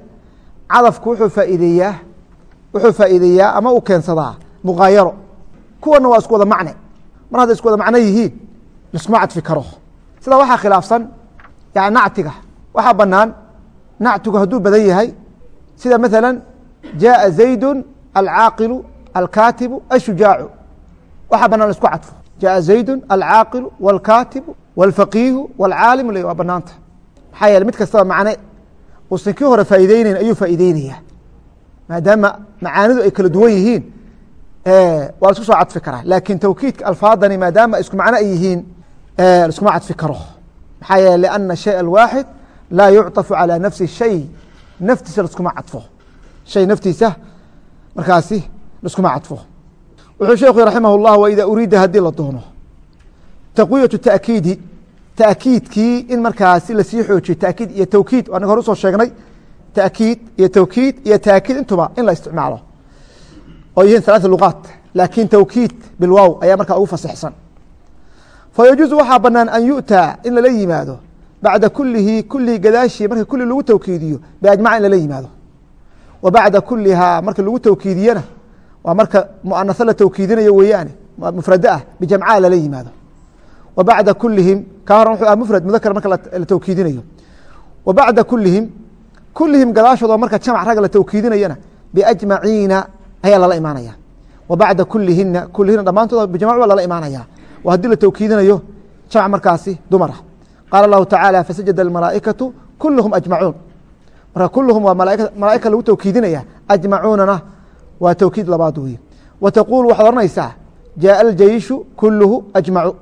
cadafku wuxuu faaiideeyaa wuxuu faa'iideeyaa ama uu keensadaa mugaayaro kuwana waa isku wada macne mar hadday isku wada macno yihiin laskuma cadfi karo sidaa waxaa khilaafsan yani nactiga waxaa banaan nactigu hadduu badan yahay sida maثalا jaءa زaydu alcaaqilu alkaatibu ashujaacu waxaa banaan isku cadfo jaءa زaydu alcaaqilu wاlkaatibu wاlfaqiihu wاlcaalimu le waa banaanta maxaa yeele mid kastaba macne uusan kii hore faa'iideyneyn ayuu faa'iideynaya maadaama macaanidu ay kala duwan yihiin waa lasku soo cadfi karaa laakin tawkiidka alfaadani maadaama isku macno ay yihiin laskuma cadfi karo maxaa yeele لأna الشhayء الwaaxid laa yucطafu calى nafsi shay naftiisa laskuma cadfo shay naftiisa markaasi laskuma cadfo wuxuu sheekhu raximah الlah wإida uriida haddii la doono taqwiyaةu taأkiidi taأkiidkii in markaasi lasii xoojiyo takiid iyo tawkiid anaga hore usoo sheegnay taأkiid iyo tawkiid iyo taakiid intuba in la isticmaalo oo yihiin ثaلaثa luqaat laakin tawkiid bilwow ayaa markaa ugu fasixsan fayajuuز waxaa banaan an yu'taa in lala yimaado bacda kulihi kulihi gadaashii marka kuli lagu tawkiidiyo biajmaca in lala yimaado wa bacda kulihaa marka lagu tawkiidiyana waa marka muanasa la tawkiidinayo weeyaane mufrado ah bijamca lala yimaado. Wa bacda kulihim ka horan wuxuu ah mufrad mudakar marka la tawkiidinayo. Wa bacda kulihim kulihim gadaashood oo marka jamc rag la tawkiidinayana biajmaciina ayaa lala imaanaya. Wa bacda kulihina kulihina dhammaantood bijamac lala imaanaya. Waa haddii la towkiidinayo jamc markaasi dumar ah. Qaala اllahu tacaala fasajada almalaa'ikatu kuluhum ajmacuun. Marka kuluhum waa malaa'ika lagu towkiidinaya ajmacuunana waa towkiid labaad weye wa taquul waxaad ohanaysaa jaءa aljeyshu kuluhu ajmacu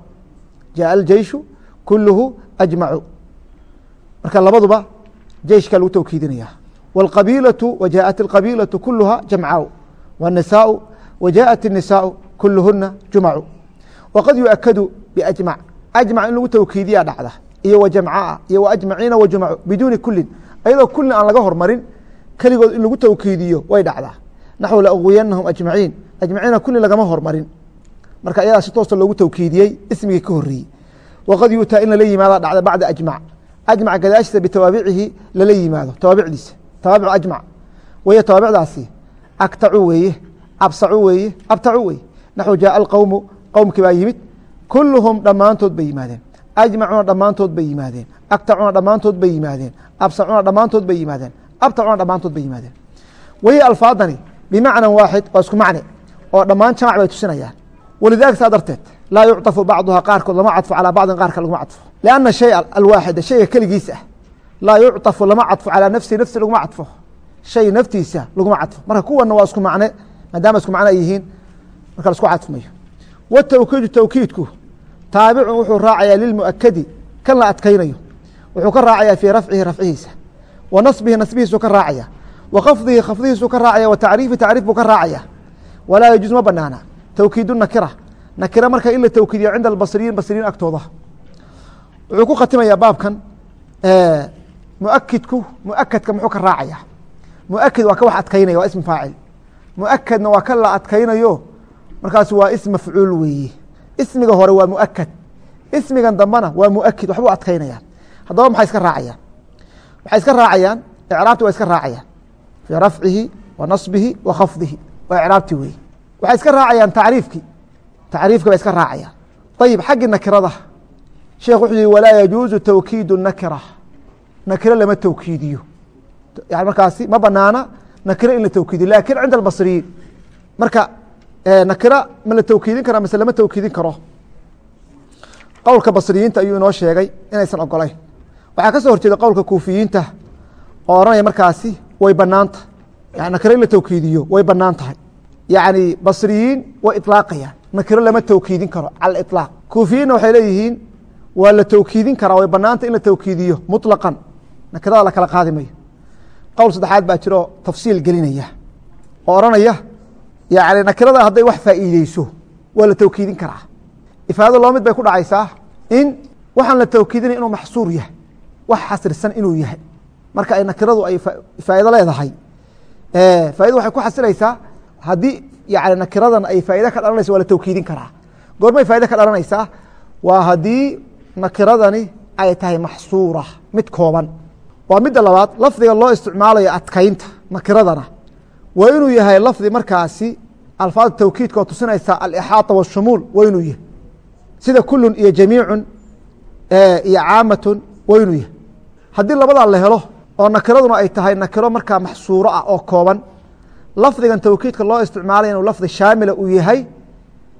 jaءa aljeyshu kuluhu ajmacu marka labaduba jeyshka lagu towkiidinaya wاlqabiilaةu wa jaءat اlqabiilaةu kuluha jamcaw wالnisaau wa jaءat الnisaau kuluhuna jumacu waqad yuakadu biajmac ajmac in lagu towkiidiyaa dhacda iyo wa jamcaa iyo wa ajmaciina wa jumacu biduuni kulin ayadoo kulin aan laga hormarin keligood in lagu towkiidiyo way dhacdaa naxw laugwiyanahum ajmaciin. Ajmaciina kuli lagama hormarin. Marka ayadaa si toosta loogu tawkiidiyey ismigii ka horreeyey waqad yutaa in lala yimaada dhacda bacda ajmac. Ajmac gadaashiisa bitawaabicihi lala yimaado tawaabicdiisa tawaabic ajmac. Wahiy tawaabicdaasi agtacu weeye absacu weeye abtacu weeye. Naxw jaaa alqowmu qowmkii baa yimid. Kulluhum dhammaantood bay yimaadeen. Ajmacuna dhammaantood bay yimaadeen. Agtacuna dhammaantood bay yimaadeen. Absacuna dhammaantood bay yimaadeen. Abtacuna dhammaantood bay yimaadeen. Wahiy alfaadani bimacna waaxid waa isku macne oo dhammaan jamac bay tusinayaan walidalika saa darteed laa yucطafu bacduha qaarkood lama cadfo calaa bacdin qaarka laguma cadfo lianna shay alwaaxida shayga keligiis ah laa yucطafu lama cadfo calaa nafsihi nafsi laguma cadfo shay naftiisa laguma cadfo marka kuwana waa isku macne maadaama isku macne ay yihiin marka la isku cadfmayo wtowkiidu towkiidku taabicun wuxuu raacayaa lilmuakadi kan la adkaynayo wuxuu ka raacaya fii rafcihi rafcihiisa wa nasbihi nasbihiisuu ka raacaya wa khafdihi khafdihiisuu ka raacaya wa tacriifi tacriif buu ka raacaya walaa yajuuz ma banaana towkiidu nakira nakira marka in la towkiidiyo cinda albasriyiin basriyiin agtooda wuxuu ku khatimayaa baabkan muakidku muakadka muxuu ka raacaya muakid waa ka wax adkaynaya waa ism faacil muakadna waa ka la adkaynayo markaas waa ism mafcuul weeye ismiga hore waa muakad ismigan dambena waa muakid waxbuu adkaynayaan haddaba maxay iska raacayaan waxay iska raacayaan fii rafcihi wa nasbihi wa khafdihi. Waa icraabti weeye waxay iska raacayaan tacriifkii. Tacriifki bay iska raacayaan. Ayib xaggii nakirada. Sheekh wuxuu yihi walaa yajuuzu towkiidu nakira. Nakiro lama towkiidiyo yani markaasi ma banaana nakiro in la towkiidiyo laakiin cinda albasriyiin. Marka nakira ma la towkiidin karaa mase lama towkiidin karo? Qowlka basriyiinta ayuu inoo sheegay inaysan ogolayn. Waxaa ka soo horjeeda qowlka kuufiyiinta oo odhanaya markaasi way bannaan tahay. Nakiro la towkiidiyo way bannaan tahay. Yani basriyiin way ilaaqayaan nakiro lama towkiidin karo cala ilaaq waxay leeyihiin waa la towkiidin karaa way banaanta in la towkiidiyo muطlaqan nakirada la kala qaadi mayo. Qowl saddexaad baa jiroo tafsiil gelinaya. Oo odhanaya yani nakirada hadday wax faa'iideyso waa la towkiidin karaa. Ifaado loo mid bay ku dhacaysaa in waxaan la towkiidinay inuu maxsuur yahay wax xasrisan inuu yahay marka ay nakiradu ay faa'ido leedahay. Faaidadu waxay ku xasilaysaa haddii yani nakiradan ay faa'ido ka dhalanaysa waa la towkiidin karaa. Goormay faa'ido ka dhalanaysaa waa haddii nakiradani ay tahay maxsuura mid kooban. Waa midda labaad lafdiga loo isticmaalayo adkaynta nakiradana. Waa inuu yahay lafdi markaasi alfaada towkiidka oo tusinaysa alixaaطa washumuul waa inuu yahay. Sida kulun iyo jamiicun iyo caamatun waa inuu yahay. Haddii labadaa la helo oo nakiraduna ay tahay nakiro markaa maxsuuro ah oo kooban. Lafdigan towkiidka loo isticmaalaya inuu lafdi shaamila uu yahay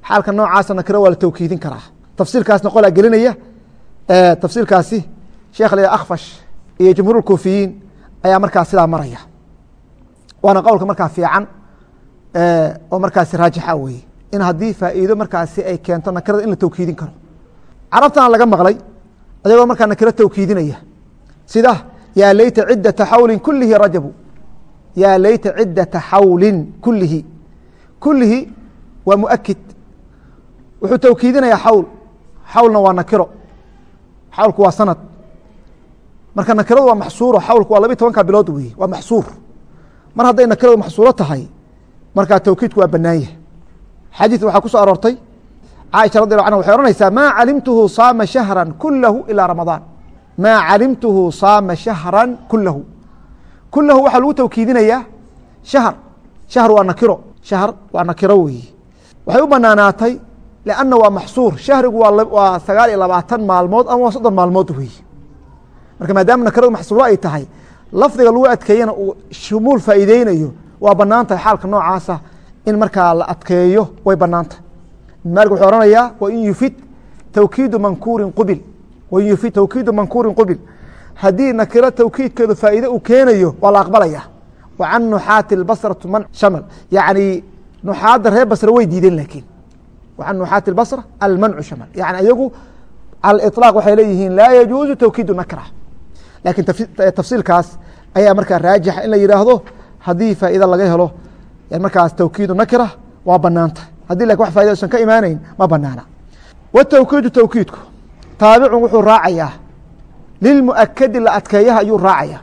xaalka noocaasa nakiro waa la towkiidin karaa. Tafsiilkaasna qolaa gelinaya tafsiilkaasi sheekh l akfash iyo jumhuur kuufiyiin ayaa markaa sidaa maraya. Waana qowlka markaa fiican oo markaasi raajixa weye in haddii faa'iido markaasi ay keento nakirada in la towkiidin karo. Carabtana laga maqlay ayagoo markaa nakiro towkiidinaya sida yaa leyta ciddata xawlin kulihi rajabu yaa leyta ciddata xawlin kulihi kulihi waa muakid wuxuu towkiidinayaa xawl xawlna waa nakiro xawlku waa sanad marka nakiradu waa maxsuuro xawlku waa labiy tobanka bilood weye waa maxsuur mar hadday nakiradu maxsuuro tahay markaa towkiidku waa banaanyah xadiid waxaa ku soo aroortay caaisha radi lla anha waxay ohanaysaa maa calimtuhu saama shahra kulahu ilaa ramadaan maa calimtuhu saama shahra kulahu kulahu waxaa lagu towkiidinayaa shahr shahr waa nakiro. Shahr waa nakiro weeye waxay u banaanaatay lanna waa maxsuur. Shahrigu waa sagaal iyo labaatan maalmood ama waa soddon maalmood weeye marka maadaama nakiradu maxsuuro ay tahay lafdiga lagu adkeeyana uu shumuul faa'iideynayo. Waa bannaan tahay xaalka noocaasa in markaa la adkeeyo way banaanta maalik wuxuu ohanayaa wain yufid tawkiidu mankuurin qubil wain yufid tawkiidu mankuurin qubil. Haddii nakiro tawkiidkeedu faa'iide uu keenayo waa la aqbalaya. Wa can nuxaati basratu man shamal. Yacni nuxaadda reer basra way diideen laakiin. Can nuxaati basra almancu shamal. Yani ayagu cala waxay leeyihiin laa yajuuzu tawkiidu nakra. Lakin tafsiilkaas ayaa markaa raajixa in la yidhaahdo haddii faa'iida laga helo markaas tawkiidu nakra waa banaanta haddii laakiin wax faida usan ka imaanayn ma banaana watawkiidu tawkiidku taabicun wuxuu raacayaa. Lilmuakadi la adkeeyaha ayuu raacaya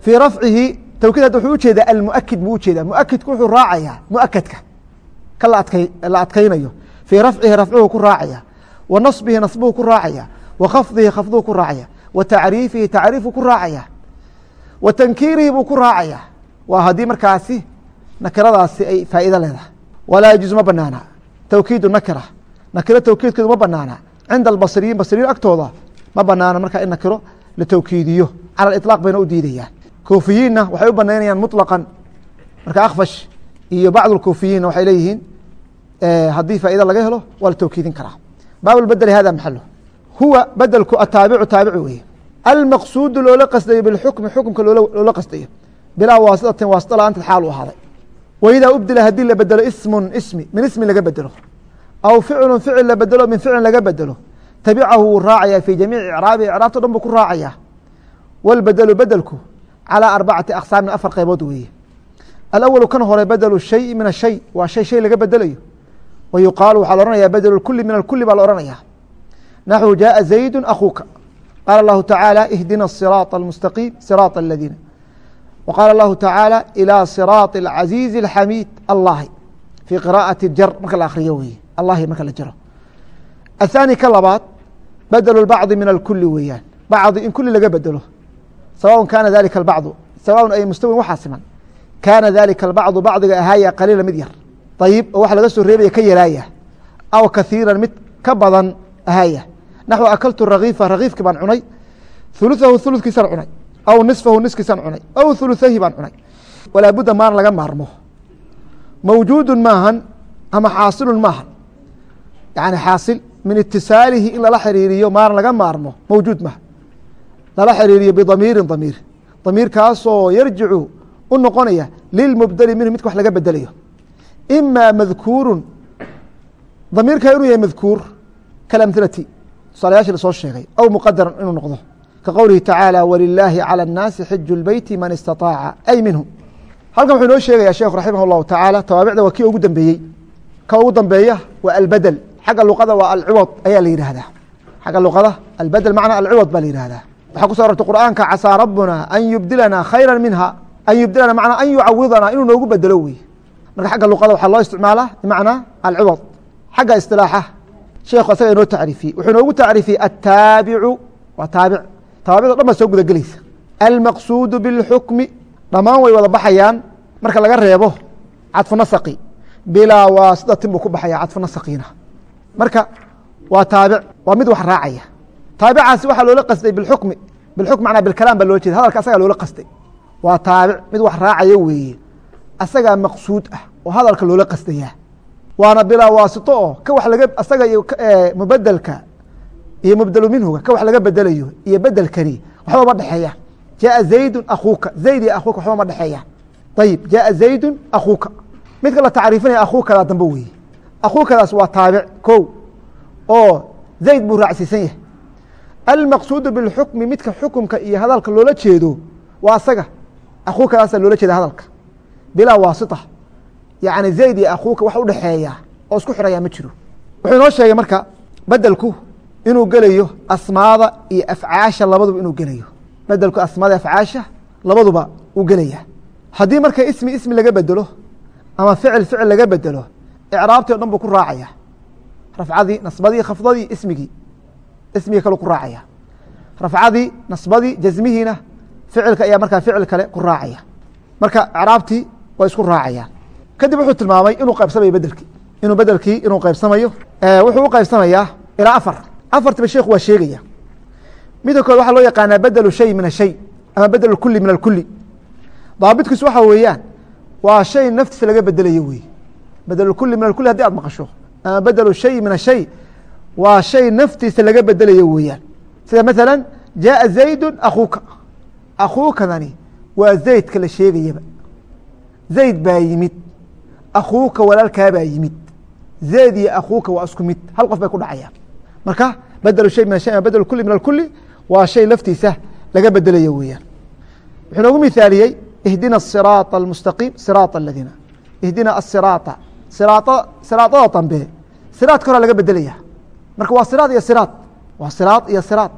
fii rafcihi tawkiid hadda wuxuu u jeedaa almuakid buu u jeedaa muakidku wuxuu raacayaa muakadka ka laadkay la adkaynayo. Fii rafcihi rafcuhu ku raacaya wa nasbihi nasbuhu ku raacaya wa khafdihi khafduhu ku raacaya wa tacriifihi tacriifu ku raacaya wa tankiirihi buu ku raacaya waa haddii markaasi nakiradaasi ay faa'ido leedahay. Walaa yajuuzu ma banaana tawkiidu nakira. Nakiro tawkiidkeedu ma banaana cinda albasriyiin basriyiin agtooda ma banaana markaa in nakiro la tawkiidiyo cala iطlaaq bayna u diidayaan kuufiyiinna waxay u banaynayaan muطlaqan marka akfash iyo bacd kuufiyiinna waxay leeyihiin haddii faa'ido laga helo waa la tawkiidin karaa baab bedeli hada maxalo huwa bedelku ataabicu taabici weye almaqsuudu loola qasdayo bilxukmi xukumka loola qasdayo bilaa waasitatin waasita la'aanteed xaal u ahaaday waidaa ubdila haddii la bedelo ismun ismi min ismin laga bedelo aw ficlu ficil la bedelo min ficlin laga bedelo tabicahu wuu raacaya fi jamiici icraabihi icraabto dhan buu ku raacaya wاlbedelu bedelku calى arbacati aqsaamin afar qaybood weeye alawalu kan hore bedelu shayi min ashay waa shay shay laga bedelayo wa yuqaalu waxaa la ohanaya bedelu kuli min alkuli baa la ohanaya naxwu jaءa zaydu akuuka qaala اllahu tacaalى ihdina الsiraaط اlmustaqiim siraaط aladiina w qaala اllahu tacaalى ilى siraaط اlcaziizi اlxamiid allahi fii qira'ati jar marka la akriyo weye allahi marka la jaro aلthaani ka labaad bedelu bacdi min alkuli weeyaan bacdi in kuli laga bedelo sawaء kaana dalika اbacdu sawaء ay mustawin waxaa siman kaana dalika اbacdu bacdiga ahaaya qaliila mid yar ayib oo waxa laga soo reebaya ka yaraaya aw kahiira mid ka badan ahaaya naxو akaltu rakiifa rakiifki baan cunay ثuluثahu ثuluثkiisaan cunay aw nisfahu niskiisaan cunay aw ثuluثahi baan cunay walaa budda maan laga maarmo mawjuudu maahan ama xaasilu maahan yani xaasil min itisaalihi in lala xiriiriyo maan laga maarmo mawjuud maha lala xiriiriyo bidamiirin damiir damiirkaasoo yarjicu u noqonaya lilmubdeli minhu midka wax laga bedelayo ima madkuuru damiirka inuu yahay madkuur kalamhilati tusaalayaashii lasoo sheegay aw muqadaran inuu noqdo ka qowlihi tacaalى walilaahi calى الnaasi xiju اlbeyti man istaطaaca ay minhu halkan wuxuu inoo sheegaya sheekhu raximah اllahu tacaala tawaabicda waa kii ugu dambeeyey ka ugu dambeeya waa albedel xagga luqada waa alciwad ayaa la yidhaahdaa. Xagga luqada albedel macna alciwad baa la yihahdaa waxaa kuso arortay qur'aanka casaa rabuna an yubdilana khayra minha an yubdilana macnaa an yucawidana inuu noogu bedelo wey marka xagga luqada waxaa loo isticmaalaa bimacnaa alciwad xagga isilaaxa sheekhu asaga inoo tacriifiyey. Wuxuu inoogu tacriifiyey ataabicu waa taabic. Tawaabicda dhan baa soo guda gelaysa almaqsuudu biاlxukmi dhammaan way wada baxayaan. Marka laga reebo cadfu nasaqi. Bilaa waasitatin buu ku baxaya cadfu nasaqiina marka waa taabic waa mid wax raacaya. Taabicaasi waxaa loola qasday biukmi biukm manaa bilkalaam baa loo jeeda hadalka asagaa loola qasday. Waa taabic mid wax raacaya weeye. Asagaa maqsuud ah oo hadalka loola qasdayaa waana bilaa waasito oo ka wax laga asaga iyo mubedelka iyo mubdelu minhuga ka wax laga bedelayo iyo bedelkani waxba ma dhexeeya jaءa zaydu akuuka zayd iyo akuuka waxba ma dhexeeya ayib jaءa zaydu akuuka midka la tacriifinaya akuukadaa dambe weeye akuukadaas waa taabic ko oo zayd buu raacsiisan yahay. Almaqsuudu biاlxukmi midka xukumka iyo hadalka loola jeedo waa asaga. Akuukadaasa loola jeeda hadalka. Bilaa waasita. Yani zayd iyo akuuka wax udhexeeya oo isku xiraya ma jiro. Wuxuu inoo sheegay marka bedelku inuu gelayo asmaada iyo afcaasha labaduba inuu gelayo. Bedelku asmaada afcaasha labaduba uu gelaya haddii marka ismi ismi laga bedelo ama ficil ficil laga bedelo icraabtii o dhan buu ku raacaya. Rafcadii nasbadii khafdadii ismigii. Ismigii kale ku raacaya. Rafcadii nasbadii jasmihiina ficilka ayaa markaa ficil kale ku raacaya. Marka icraabtii way isku raacayaan kadib wuxuu tilmaamay inuu qaybsamayo bedelkii inuu bedelkii inuu qaybsamayo wuxuu u qaybsamayaa ilaa afar. Afartiba sheekhu waa sheegaya. Midka kood waxaa loo yaqaanaa bedelu shay min ashay ama bedel kuli min alkuli daabitkiisu waxa weeyaan waa shay naftiisa laga bedelayo wey bedelkuli min akuli hadii aad maqasho ama bedelu shay min ashay waa shay naftiisa laga bedelayo weeyaan sida maثala jaءa zaydu akuuka akuukadani waa zaydka la sheegayaba zayd baa yimid akuuka walaalkaabaa yimid zayd iyo akuuka waa isku mid hal qof bay ku dhacayaan marka bedelu shay min ashay ama bedel kuli min akuli waa shay laftiisa laga bedelayo weeyaan wuxuu noogu mithaaliyey ihdina الsiraaط اlmustaqiim siraaط اladiina ihdina asiraaطa siraada siraadada dambe. Siraadka horaa laga bedelaya marka waa siraad iyo siraad. Waa siraad iyo siraad.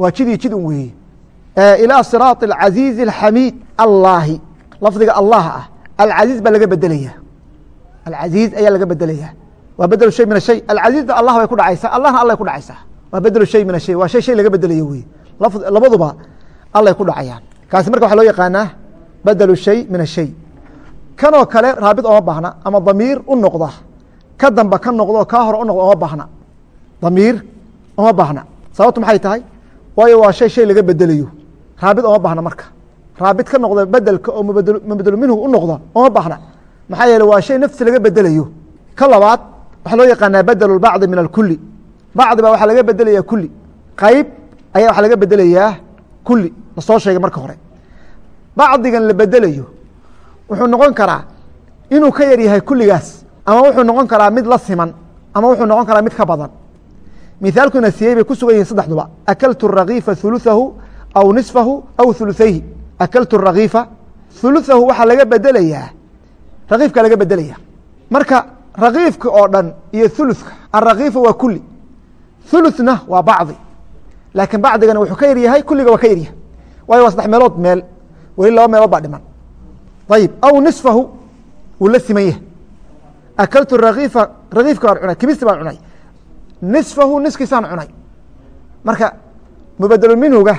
Waa jidii jid un weeye. Ilaa siraad alcaziizi alxamiid allaahi. Lafdiga allah ah. Alcaziiz baa laga bedelaya alcaziiz ayaa laga bedelaya waa bedel shay min ashay alcaziizna allah bay ku dhacaysaa. Allahna allay ku dhacaysaa. Waa bedel shay min ashay waa shay shay laga bedelayo weye labaduba allay ku dhacayaan. Kaasi marka waxaa loo yaqaanaa bedelu shay min ashay kanoo kale raabid oma baahna ama damiir u noqda. Ka damba ka noqdo kaa hore u noqda oma baahna. Damiir oma baahna. Sababtu maxay tahay? Waayo waa shay shay laga bedelayo. Raabid oma baahna marka. Raabid ka noqda bedelka oo mubedelu minhu u noqda oma baahna. Maxaa yeele waa shay nafsi laga bedelayo. Ka labaad waxaa loo yaqaanaa bedelu bacdi min alkuli bacdi baa waxaa laga bedelaya kuli qeyb ayaa waxaa laga bedelayaa kuli la soo sheegay marka hore. Bacdigan la bedelayo wuxuu noqon karaa inuu ka yar yahay kuligaas ama wuxuu noqon karaa mid la siman ama wuxuu noqon karaa mid ka badan mithaalkuna siiyey bay ku sugan yihin saddexduba akaltu rakiifa huluثahu aw nisfahu aw hulutثayhi akaltu rakiifa huluثahu waxaa laga bedelayaa rakiifka laga bedelaya marka rakiifka oo dhan iyo huluثka arakiifa waa kuli huluثna waa bacdi laakiin bacdigana wuxuu ka yar yahay kuliga waa ka yaryahay waayo waa saddex meelood meel weli laba meelood baa dhiman ayib aw nisfahu wuu la siman yahay. akaltu rakiifa rakiifka baan cunay kibisi baan cunay. nisfahu niskiisaan cunay. marka mubadelu minhuga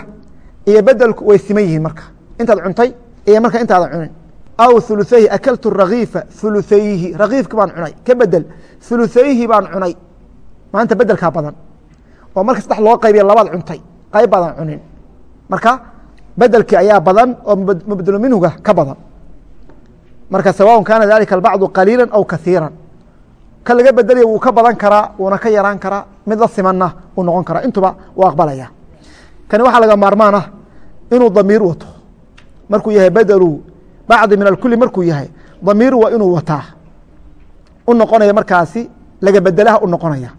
iyo bedelku way siman yihiin marka. intaad cuntay iyo marka intaadan cunin. aw uluayhi akaltu rakiifa uluayhi rakiifka baan cunay. ka bedel uluayhi baan cunay. maanta bedelkaa badan. oo marka saddex loo qaybiya labaad cuntay. qayb baadan cunin. marka bedelkii ayaa badan oo mubadelu minhuga ka marka sawaء kaana dalika bacdu qaliila aw kahiira ka laga bedelaya wuu ka badan karaa wuuna ka yaraan karaa mid la simanna uu noqon karaa. Intuba uu aqbalaya. Kani waxaa laga maarmaan ah inuu damiir wato. Markuu yahay bedelu bacdi min alkuli markuu yahay damiir waa inuu wataa. U noqonaya markaasi laga bedelaha u noqonaya.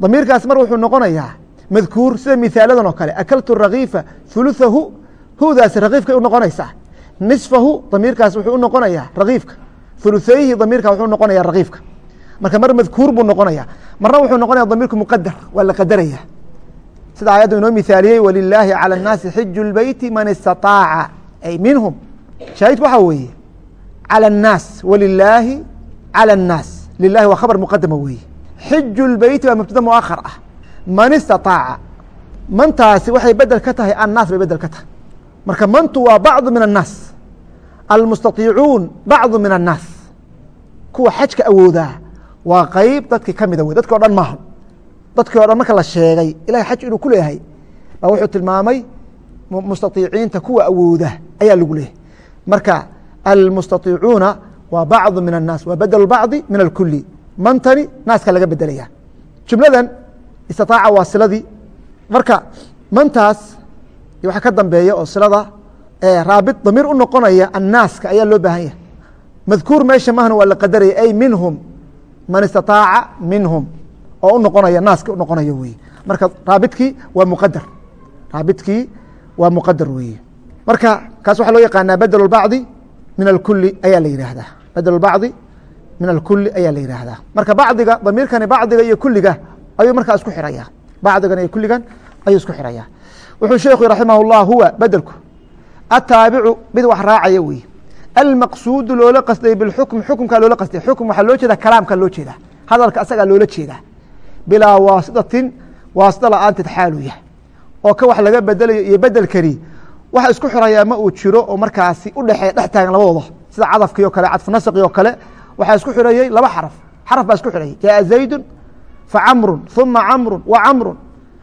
Damiirkaasi mar wuxuu noqonayaa madkuur sida mihaaladan oo kale. Akaltu rakiifa huluثahu hudaasi rakiifkay u noqonaysaa nisfahu damiirkaas wuxuu u noqonayaa rakiifka hulutثayhi damiirka wuxuu noqonaya rakiifka marka mar madkuur buu noqonaya marna wuxuu noqonaya damiirku muqadar waa la qadaraya sida aayaddu inoo mithaaliyey walilaahi calى الnaasi xiju اlbeyti man istaطaaca ay minhum shaahidku waxaa weeye calى الnaas walilaahi calى الnaas lilahi waa khabar muqadama weeye xiju اlbeyti waa mubtada muakhar ah man istaطaaca mantaasi waxay bedel ka tahay annaas bay bedel ka tahay marka mantu waa bacdu min الnaas almustaiicuun bacdu min الnaas kuwa xajka awoodaa waa qeyb dadkii kamida wey dadki o dhan maaha dadkii o dhan marka la sheegay ilahay xaj inuu ku leeyahay baa wuxuu tilmaamay mustaiiciinta kuwa awooda ayaa lagu leeyahay marka almustaiicuuna waa bacdu min الnaas waa bedel bacdi min alkuli mantani naaska laga bedelaya jumladan istaaaca waa siladii marka mantaas waxa ka dambeeya oo silada raabit damiir u noqonaya annaaska ayaa loo baahan yahay. Madkuur meesha mahna waa la qadaraya ay minhum man istaطaaca minhum oo u noqonaya naaska u noqonaya weye marka raabidkii waa muqadar raabidkii waa muqadar weeye. Marka kaas waxaa loo yaqaanaa bedel اbacdi min alkuli ayaa la yihahdaa bedel min alkuli ayaa la yihahdaa marka bacdiga damiirkani bacdiga iyo kuliga ayuu markaa isku xiraya bacdigan iyo kuligan ayuu isku xiraya wuxuu sheekhu raximah اllah huwa bedelku ataabicu mid wax raacaya weye almaqsuudu loola qasday bilxukm xukumkaa loola qasday. Xukm waxaa loo jeeda kalaamka loo jeeda hadalka asagaa loola jeedaa. Bilaa waasitatin waasito la'aanteed xaaluu yahay. Oo ka wax laga bedelayo iyo bedelkani waxa isku xirayaa ma uu jiro oo markaasi udhexee dhex taagan labadooda sida cadafkii o kale cadfu nasqi oo kale waxaa isku xirayey laba xaraf. Xaraf baa isku xirayay. Jaaa zaydu facamru uma camru wa camru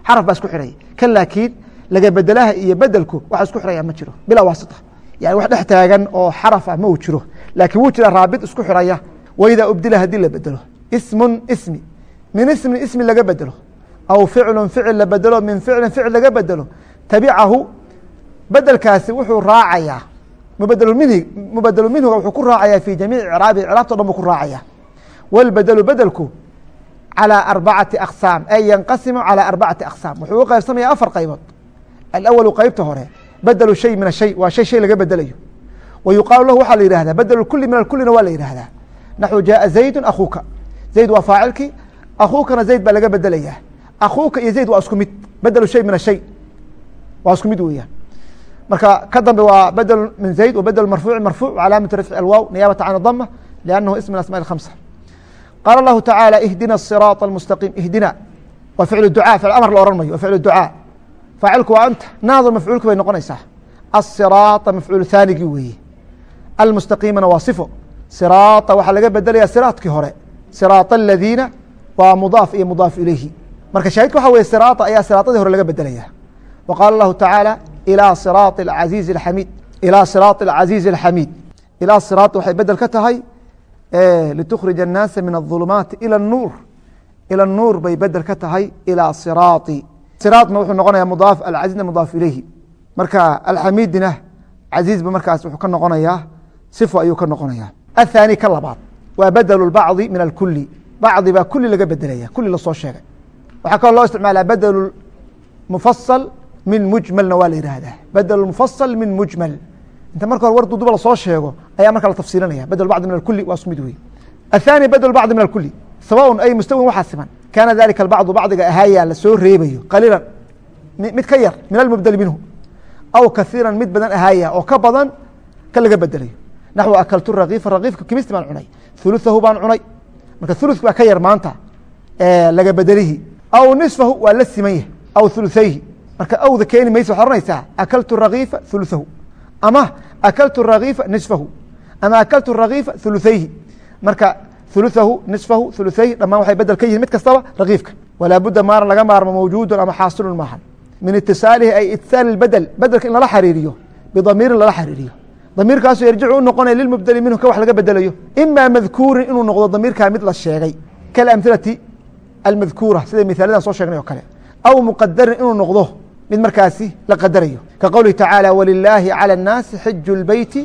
xaraf baa isku xirayay. Kan laakiin laga bedelaha iyo bedelku wax isku xiraya ma jiro. Bilaa waasita. Yani wax dhex taagan oo xarafa ah mau jiro. Laakiin wuu jira raabit isku xiraya. Waidaa ubdila haddii la bedelo. Ismun ismi. Min ismin ismi laga bedelo. Aw ficlun ficil la bedelo. Min ficlin ficil laga bedelo. Tabicahu bedelkaasi wuxuu raacayaa. Mubadelu minhi wuxuu ku raacayaa fi jamiici craabi craabto dhan buu ku raacaya walbedelu bedelku calى arbacati aqsaam. Ay yanqasimu calى arbacati aqsaam. Wuxuu u qaybsamaya afar qaybood alawalu qeybta hore bedelu shay min ashay waa shay shay laga bedelayo wa yuqaalu lahu waxaa la yihahdaa bedel kuli min akulina waa la yihahdaa naxو jaءa zaydu akuuka zayd waa faacilkii akuukana zayd baa laga bedelayaa akuuka iyo zayd waa isku mid bedelu shay min ashay waa isku mid weeyaan marka ka dambe waa bedel min zayd wbedel marfuuci marfuuc calaamatu rafci alwaaw niyaabata can dama liannahu ism min asma اkhamsa qaala اllahu tacaalى ihdina الsiraaط اlmustaqiim ihdina waa ficlu ducaa ficl amar la ohan mayo waa ficlu ducaa faacilku waa anta naadu mafcuulki bay noqonaysaa asiraaطa mafcuul haanigii weeye almustaqiimana waa sifo siraaطa waxaa laga bedelaya siraaطkii hore siraaط aladiina waa mudaaf iyo mudaaf ilayhi marka shaahidka waxa weye siraaطa ayaa siraaطadii hore laga bedelaya wa qaala اllahu tacaalى ilى siraaط اcaziizi اxamiid ilى siraaط اcaziizi اlxamiid ilaa siraaط waxay bedel ka tahay litukhrija الnaasa min الظulumaati ilى الnuur ilى الnuur bay bedel ka tahay ilى siraaطi siraadna wuxuu noqonaya mudaaf alcaziizna mudaaf ileyhi marka alxamiidina caziizba markaas wuxuu ka noqonayaa sifo ayuu ka noqonaya athaani ka labaad waa badelu bacdi min alkuli bacdi baa kuli laga bedelaya kuli la soo sheegay. Waxaa kaloo loo isticmaalaa badelu mufasal min mujmalna waa la yihahdaa badelu mufasal min mujmal. Inta marka hore war la soo sheego ayaa marka la tafsiilinaya badel bacdi min alkuli waa isku mid wey athaani badel bacdi min alkuli sawaun ay mustawin waxaa siman kaana dalika bacdu bacdiga ahaayaa la soo reebayo qaliilan mid ka yar min almubdel minhu aw kaiiran mid badan ahaaya oo ka badan ka laga bedelayo naxw akaltu rakiifa rakiifka kimisti baan cunay uluahu baan cunay marka ulu baa ka yar maanta laga bedelihi aw nisfahu waa la siman yahay aw uluayhi marka awda keeni maysa waxaad oranaysaa akaltu rakiifa uluahu ama akaltu rakiifa nisfahu ama akaltu rakiifa uluayhi marka ثuluثahu niصfahu ثuluثayhi dhamaan waxay bedel ka yihin mid kastaba rakiifka walaa budda maaran laga maarmo mawjuudu ama xaasilun maahan min itiصaalihi ay itiصaali bedel bedelka in lala xariiriyo bidamiirin lala xariiriyo damiirkaasu yarjicu u noqonaya lilmubdeli minhu ka wax laga bedelayo ima madkuurin inuu noqdo damiirkaa mid la sheegay kalamhilati almadkuura sida mihaaladan soo sheegnay oo kale aw muqadarin inuu noqdo mid markaasi la qadarayo ka qowlihi tacaalى walilaahi calى الnaasi xiju اlbeyti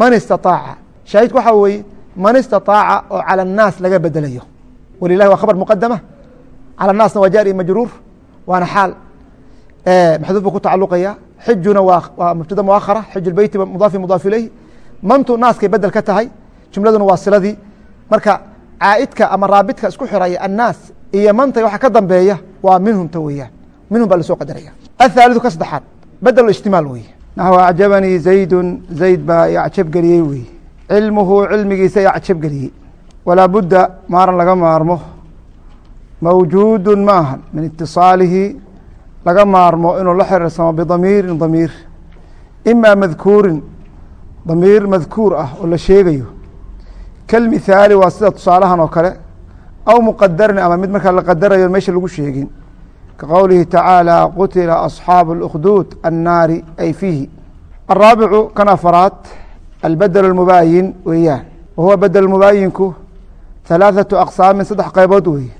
man istaطaaca shaahidku waxaa weeye man istaطaaca oo calى الnaas laga bedelayo walilahi waa khabar muqadama calى الnaasna waa jaari majruur waana xaal maxduuf buu ku tacaluqaya xijuna waa mubtada muakhara xij beyti mudaafi mudaaf ilayh mantu naaskay bedel ka tahay jumladuna waa siladii marka caaidka ama raabidka isku xiraya annaas iyo manta waxa ka dambeeya waa minhumta weeyaan minhum baa lasoo qadaraya athaalidu ka saddexaad bedel ijtimaal weye naxو acjabanii zaydu zayd baa acjab geliyey weye cilmuhu cilmigiisa acjab geliyey walaa budda maaran laga maarmo mawjuudu ma ahan min itiصaalihi laga maarmo inuu la xiriirsamo bidamiirin damiir ima madkuurin damiir madkuur ah oo la sheegayo kalmithaali waa sida tusaalahan oo kale aw muqadarin ama mid markaa la qadarayo meesha lagu sheegin ka qowlihi tacaalى qutila asxaabu اlأkhduud annaari ay fiihi araabicu kan afaraad albedel اmubaayin weeyaan wa huwa bedel mubaayinku halaaثaةu aqsaamin saddex qaybood weeye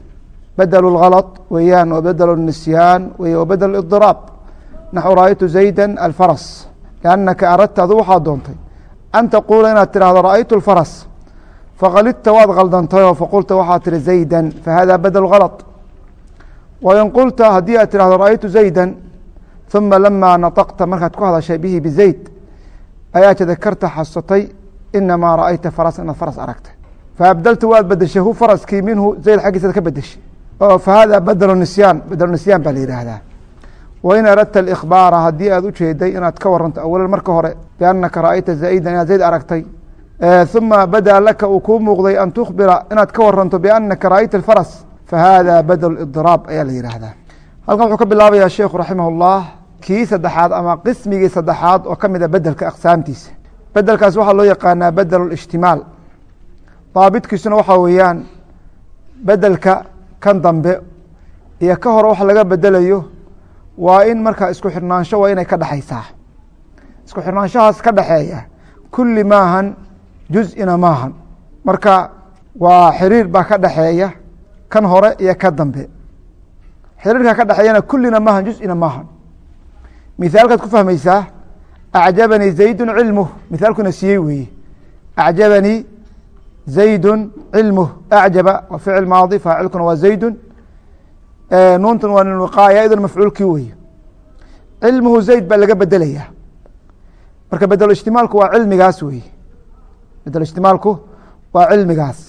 bedel اlgalط weeyaan wa bedel الnisyaan wey wa bedel اضiraab naxu ra'aytu zayda alfaras liannaka aradta adu waxaad doontay an taquula inaad tidhahdo ra'aytu اlfaras faqalidta waad khaldantayoo faqulta waxaad tihi zayda fahada bedel galط wain qulta haddii aad tirahdo ra'aytu zayda ثuma lama naطqta markaad ku hadashay bihi bizayd ayaa tadakarta xasatay inamaa ra'ayta faras inaad faras aragtay faabdelta waad bedeshay hu faraskii minhu zayd xaggiisad ka bedeshay oo fahada bedel nisyaan bedel nisyaan baa la yihahdaa wain aradta اkbaara haddii aad ujeeday inaad ka waranto awalan marka hore bianaka ra'ayta zayda inaad zayd aragtay ثuma badaa laka uu kuu muuqday an tukbira inaad ka waranto bianaka ra'ayta اfaras fahada bedel اضiraab ayaa la yihahdaa halkan wuxuu ka bilaabaya sheikhu raximah اllah kii saddexaad ama qismigii saddexaad oo ka mid ah a bedelka aqsaamtiisa. Bedelkaas waxaa loo yaqaanaa bedel اijtimaal daabitkiisuna waxaa weeyaan bedelka kan dambe iyo ka hore wax laga bedelayo waa in markaa isku xirnaansho waa inay ka dhexaysaa isku xirnaanshahaas ka dhexeeya kulli maahan juz-ina maahan marka waa xiriir baa ka dhexeeya kan hore iyo ka dambe. Xiriirka ka dhexeeyana kullina maahan juz-ina maahan mithaalkaad ku fahmaysaa acjabanii zaydun cilmuh mithaalkuna siiyey weeye acjabanii zaydun cilmuh acjaba waa ficil maadi faacilkuna waa zaydun. Nuuntun waa nwiqaaya iyaduna mafcuulkii weeye cilmuhu zayd baa laga bedelayaa. Marka bedelo ijtimaalku waa cilmigaas weeye bedelo ijtimaalku waa cilmigaas.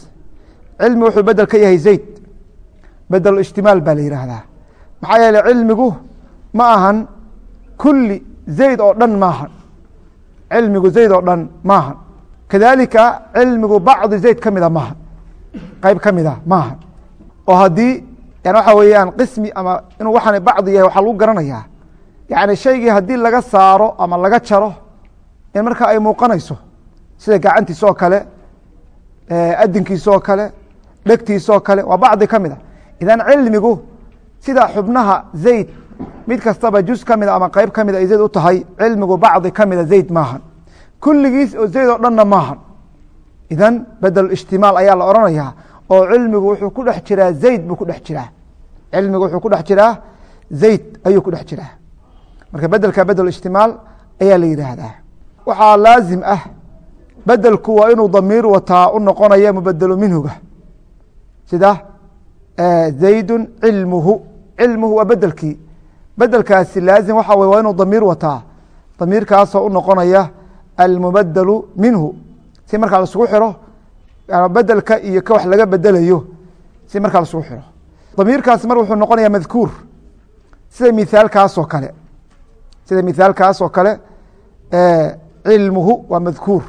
Cilmi wuxuu bedel ka yahay zayd. Bedel ijtimaal baa la yidhaahdaa. Maxaa yeeley cilmigu ma ahan kulli zayd oo dhan maahan. Cilmigu zayd oo dhan maahan. Kadalika cilmigu bacdi zayd ka mida maahan. Qeyb ka mida maahan. Oo haddii yani waxa weeyaan qismi ama inuu waxaan bacdi yahay waxaa lagu garanayaa. Yani shaygii haddii laga saaro ama laga jaro in marka ay muuqanayso sida gacantiisa kale adinkiisa kale dhegtiisa kale waa bacdi ka mid a idan cilmigu sida xubnaha zayd mid kastaba juz ka mida ama qeyb ka mida ay zayd u tahay cilmigu bacdi ka mida zayd maahan. Kulligiis oo zayd oo dhanna maahan. Idan bedel ijtimaal ayaa la odhanayaa oo cilmigu wuxuu ku dhex jiraa zayd buu ku dhex jiraa. Cilmigu wuxuu ku dhex jiraa zayd ayuu ku dhex jiraa. Marka bedelka bedel ijtimaal ayaa la yidhaahdaa. Waxaa laazim ah bedelku waa inuu damiir wataa u noqonaya mubedelu minhuga. Sida zaydun cilmuhu. Cilmuhu waa bedelkii bedelkaasi laazim waxa wey waa inuu damiir wataa. Damiirkaasoo u noqonaya almubadelu minhu. Si markaa laisugu xiro bedelka iyo ka wax laga bedelayo si markaa laisugu xiro. Damiirkaasi mar wuxuu noqonaya madkuur. Sida mithaalkaas oo kale. Sida mithaalkaas oo kale cilmuhu waa madkuur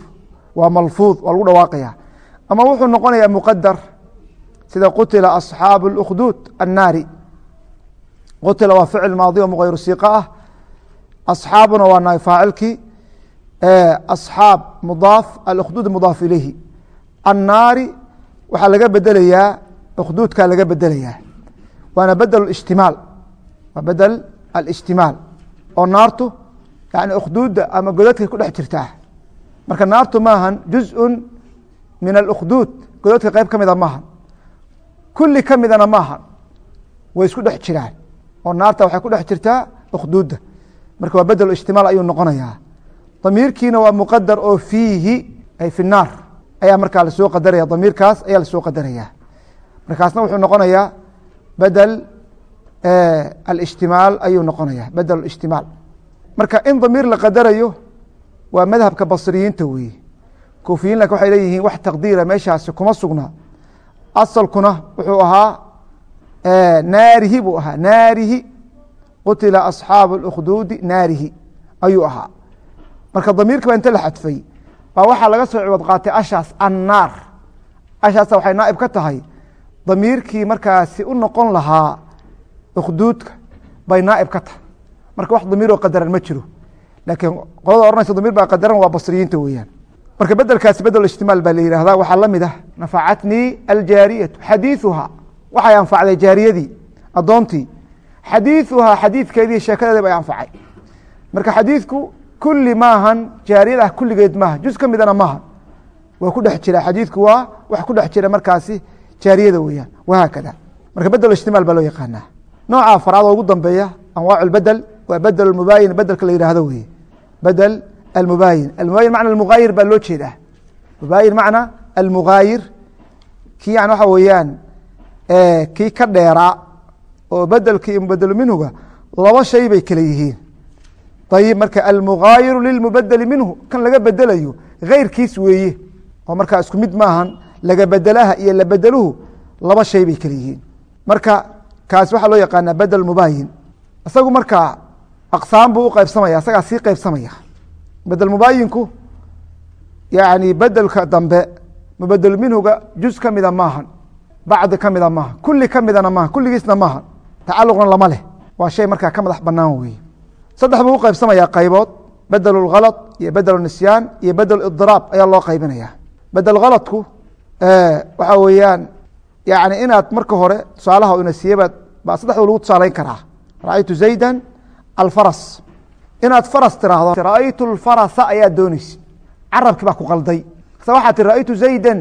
waa malfuud waa lagu dhawaaqaya ama wuxuu noqonaya muqadar sida qutila asxaabu اlkhduud annaari qutila waa ficil maadi o mغayru siqa ah. Asxaabuna waa naay faacilkii. Asxaab mudaaf alkhduud mudaaf ilayhi. Annaari waxaa laga bedelayaa khduudkaa laga bedelayaa. Waana bedel ijtimaal waa bedel alijtimaal. Oo naartu yani ukhduudda ama godadkay ku dhex jirtaa. Marka naartu maahan juzءu min alkhduud godadka qeyb ka mida maahan kulli ka midana maahan way isku dhex jiraan oo naarta waxay ku dhex jirtaa ukhduudda marka waa bedel ijtimaal ayuu noqonayaa. Damiirkiina waa muqadar oo fiihi ay fi naar. Ayaa markaa la soo qadaraya damiirkaas ayaa la soo qadaraya markaasna wuxuu noqonayaa bedel alijtimaal ayuu noqonaya bedel ijtimaal marka in damiir la qadarayo waa madhabka basriyiinta weeye. Kuufiyiin laakiin waxay leeyihiin wax taqdiira meeshaasi kuma sugna. Asalkuna wuxuu ahaa naarihi buu ahaa. Naarihi qutila asxaabu اlkhduudi naarihi ayuu ahaa. Marka damiirki baa inta la xadfay baa waxaa laga soo ciwad qaatay ashaas annaar. Ashaasa waxay naaib ka tahay. Damiirkii markaasi u noqon lahaa ukhduudka bay naaib ka tahay. Marka wax damiiroo qadaran ma jiro. Laakiin qolada ohanaysa damiir baa qadaran waa basriyiinta weeyaan. Marka bedelkaasi bedel ijtimaal baa la yihahdaa waxaa la mid ah nafacatnii aljaariyatu xadiiثuha waxay anfacday jaariyadii adoontii xadiiثuhaa xadiidkeedii sheekadeedi bay anfacay. Marka xadiidku kuli maahan jaariyad ah kulligeed maaha juz ka midana maaha waa ku dhex jira xadiidku waa wax ku dhex jira markaasi jaariyada weeyaan. Wahaakada marka bedel ijtimaal baa loo yaqaanaa. Nooca afaraad oo ugu dambeeya anwaac bedel waa bedel mubaayin bedelka la yihahdo weye bedel almubaayin almubaayin macna almugaayir baa loo jeedaa. Mubaayin macna almugaayir kii yani waxa weeyaan kii ka dheeraa oo bedelki iyo mubedelu minhuga laba shay bay kale yihiin. Ayib marka almugaayiru lilmubedeli minhu kan laga bedelayo keyrkiis weeye oo markaa isku mid maahan laga bedelaha iyo la bedeluhu laba shay bay kale yihiin. Marka kaasi waxaa loo yaqaanaa bedel mubaayin isagu markaa aqsaam buu u qeybsamaya isagaa sii qeybsamaya bedel mubaayinku yani bedelka dambe mubedel minhuga juz ka mida maahan bacdi ka mida maaha kuli ka midana maaha kulligiisna maaha tacaluqna lama leh waa shay markaa ka madax banaan weye saddex buu u qeybsamaya qaybood bedel اlhalط iyo bedel nisyaan iyo bedel idiraab ayaa loo qaybinaya bedel haladku waxa weeyaan yani inaad marka hore tusaalaha ina siiyeba baa saddexda lagu tusaalayn karaa raأaytu zayda alfaras inaad faras tiraahdo raأaytu اlfarasa ayaa dooneysa carabki baa ku qalday markaasa waxaa tii ra'aytu zaydan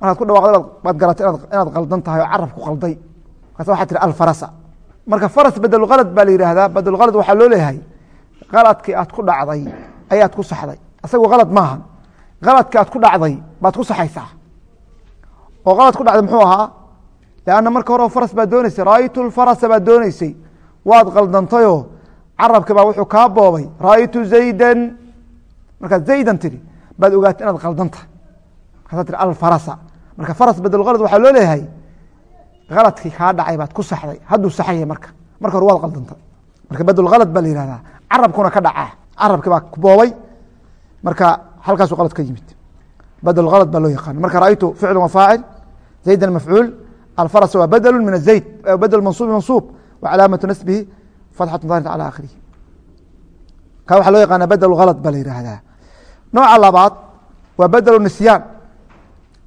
markaad ku dhawaqday baad garatay inaad qaldan tahay oo carab ku qalday. Markaasa waxaa tihi alfarasa. Marka faras bedelkalad baa la yidhaahdaa bedelkalad waxaa loo leeyahay. Kaladkii aad ku dhacday ayaad ku saxday. Isagu kalad maaha kaladkii aad ku dhacday baad ku saxaysaa. Oo kalad ku dhacday muxuu ahaa? Lanna marka hore faras baad dooneysay ra'aytu lfarasa baad dooneysay waad qaldantayoo carabki baa wuxuu kaa boobay ra'aytu zaydan. Markaad zaydan tidhi baad ogaatay inaad qaldan markaasaa tii alfarasa marka faras bedelkalad waxaa loo leeyahay kaladkii kaa dhacay baad ku saxday hadduu saxaya marka marka hore waad qaldantay marka bedelkalad baa la yihahdaa carabkuna ka dhacaa carabki baa boobay marka halkaasu qalad ka yimid. Badel kalad baa loo yaqaana marka ra'aytu ficlu wa zaydan mafcuul alfaras waa badelu min azayd badel mansuub mansuub wa nasbihi fatxatu daahirta calى akhirihi ka waxaa loo yaqaana badel kalad baa la yihahdaa nooca labaad waa badelu nisyaan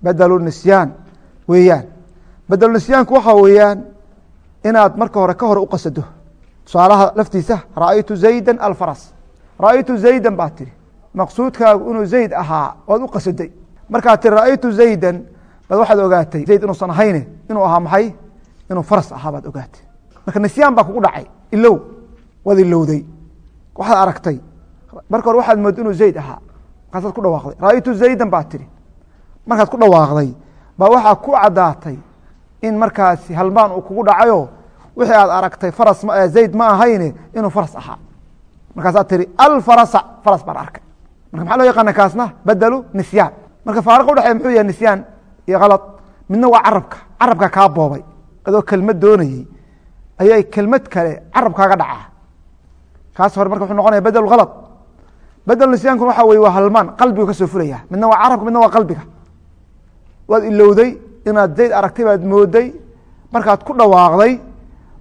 badelu nisyaan weeyaan. Badelu nisyaanku waxaa weeyaan inaad marka hore ka hore u qasado tusaalaha laftiisa ra'aytu zayda alfaras. Ra'aytu zaydan baad tihi maqsuudkaagu inuu zayd ahaa oad u qasaday. Markaad tiri ra'aytu zaydan baad waxaad ogaatay zayd inuusan ahayne inuu ahaa maxay? Inuu faras ahaa baad ogaatay. Marka nisyaan baa kugu dhacay ilow waad ilowday. Waxaad aragtay marka hore waxaad moodda inuu zayd ahaa. Markaasaad ku dhawaaqday. Ra'aytu zaydan baad tihi markaad ku dhawaaqday baa waxaa ku caddaatay in markaasi halmaan uu kugu dhacayo wixii aad aragtay faras zayd ma ahayne inuu faras ahaa. Markaasaad tiri alfarasa faras baan arkay. Marka maxaa loo yaqaana kaasna? Badelu nisyaan. Marka faariqa udhexeya muxuu yahay nisyaan iyo kalad midna waa carabka. Carabka kaa boobay. Adoo kelmad doonayey ayay kelmad kale carabkaaga dhacaa. Kaas hore marka wuxuu noqonaya badel kalad badel nisyaankuna waxa weye waa halmaan qalbigu ka fulaya midna waa carabka midna waa qalbiga waad ilowday inaad zayd aragtay baad mooday markaad ku dhawaaqday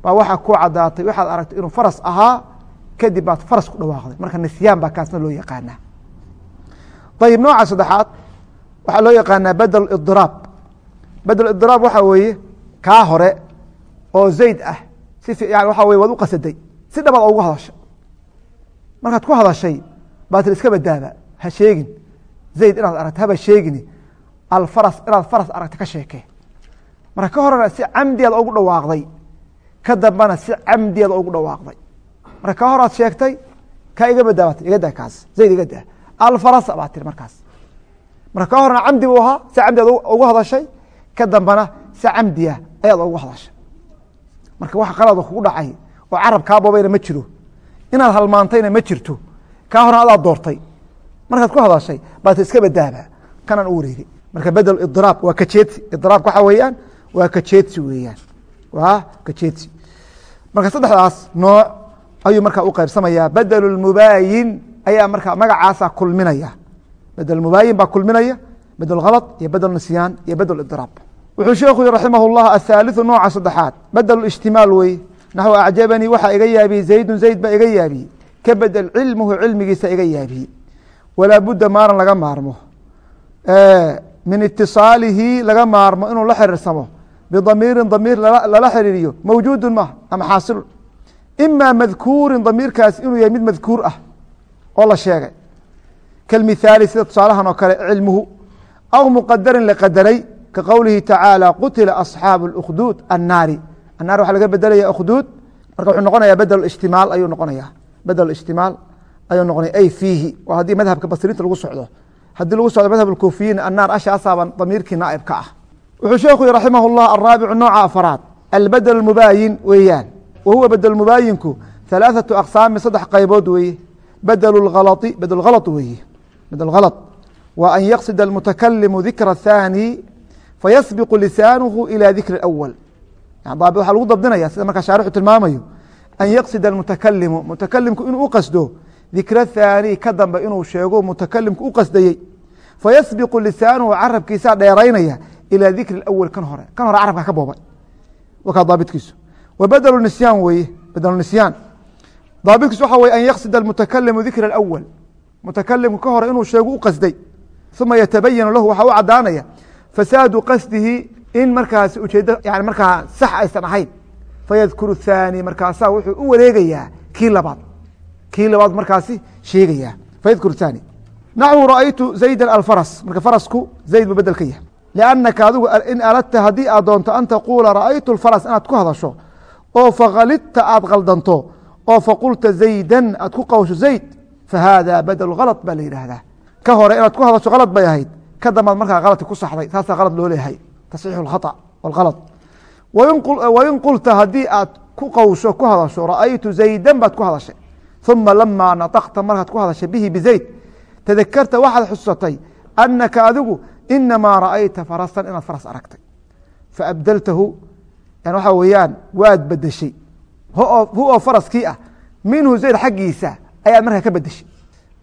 baa waxaa ku cadaatay waxaad aragtay inuu faras ahaa kadib baad faras ku dhawaaqday. Marka nisyaan baa kaasna loo yaqaanaa. Ayib nooca saddexaad waxaa loo yaqaanaa badel idiraab badel idiraab waxaa weeye kaa hore oo zayd ah si yani waxa weye waad u qasaday si dhabaad ugu hadashay. Markaad ku hadashay baa tir iska badaaba ha sheegin. Zayd inaad aragtay haba sheegini alfaras inaad faras aragtay ka sheekee. Marka ka horena si camdiyaad ugu dhawaaqday ka dambana si camdiyaad ugu dhawaaqday. Marka ka horaad sheegtay ka iga badaabat iga daa kaas zayd iga daa. Alfarasa baa tiri markaas. Marka ka horena camdi buu ahaa si camdiyaad ugu hadashay ka dambana si camdiya ayaad ugu hadashay. Marka wax qalada kugu dhacay oo carab kaa boobayna ma jiro. Inaad halmaantayna ma jirto. Kaa horena adaad doortay. Markaad ku hadashay baa ti iska badaaba kanaan u wareegay marka bedel idraab waa kajeedsi idraab waxa weeyaan waa kajeedsi weeyaan. Waa kajeedsi marka saddexdaas nooc ayuu markaa u qaybsamayaa. Bedel mubaayin ayaa markaa magacaasa kulminaya. Bedel mubaayin baa kulminaya bedel halad iyo bedel nisyaan iyo bedel idraab. Wuxuu sheekhu yii raximah اllah athaaliثu nooca saddexaad. Bedel ijtimaal wey naxw acjabanii waxaa iga yaabiyey zaydun zayd baa iga yaabiyey. Ka bedel cilmuhu cilmigiisa iga yaabiyey. Walaa budda maaran laga maarmo min itiصaalihi laga maarmo inuu la xiriirsamo bidamiiri damiir lala xiriiriyo mawjuudu maaha ama xaasilu ima madkuuri damiirkaas inuu yahay mid madkuur ah oo la sheegay. Kalmithaali sida tusaalahan oo kale cilmuhu aw muqadarin la qadaray ka qowlihi tacaala qutila asxaabu اkhduud annaari. Annaar waxaa laga bedelaya khduud marka wuxuu noqonaya bedel ijtimaal ayuu noqonaya bedel ijtimaal ayuu noqonaya ay fiihi. Waa haddii madhabka basriinta lagu socdo haddii lagu socdo madhab kufiyiin annaar ashaasaban damiirkii naaibka ah wuxuu sheekhu yihi raximah اllah araabicu nooca afaraad albedel mubaayin weeyaan wa huwa bedel mubaayinku halaaثatu aqsaami saddex qaybood weeye bedel اhalai bedel hala weeye bedel hala wa an yaqsida almutakalimu dikra الthaani fayasbiqu lisaanuhu ilى dikri اأwl waxaa lagu dabdinaya sida markaa shaarixu tilmaamayo an yaqsida almutakalimu mutakalimku inuu u qasdo dikro haani ka dambe inuu sheego mutakalimku u qasdayey fayasbiqu lisaanuhu carabkiisaa dheeraynaya ilaa dikri awel kan hore. Kan hore carabka ka booba wakaa daabitkiisu. Wa nisyaan weye badlu nisyaan. Daabitkiisu waxaa weye an yaqsida almutakalimu dikra awel mutakalimku ka hore inuu sheegu u qasday. Uma yatabayanu lahu waxaa u cadaanaya fasaadu qasdihi in markaas ujeedda yani markaa sax aysan ahayn. Fayadkuru thaani markaasaa wuxuu u wareegayaa kii labaad kii labaad markaasi sheegayaa faydkur tani naxwu ra'aytu zayda alfaras. Marka farasku zayd buu bedel ka yahay. Liannaka adigu in aladta haddii aad doonto an taquula ra'aytu alfaras inaad ku hadasho oo fakhalidta aad qaldanto oo faqulta zaydan aad ku qawsho zayd fahaadaa badelu halad baa la yidhaahdaa. Ka hore inaad ku hadasho halad bay ahayd ka dambaad markaa haladka ku saxday taasaa halad loo leeyahay. Tasxiixu alkhata walhalad wain qulta haddii aad ku qawsho ku hadasho ra'aytu zaydan baad ku hadashay uma lamaa naطqta markaad ku hadashay bihi bizayd tadakarta waxaad xusatay anaka adigu inamaa raأayta farasan inaad faras aragtay. Faabdeltahu waxaa weeyaan waad bedeshay huoo faraskii ah minhu zayd xaggiisa ayaad markaa ka bedeshay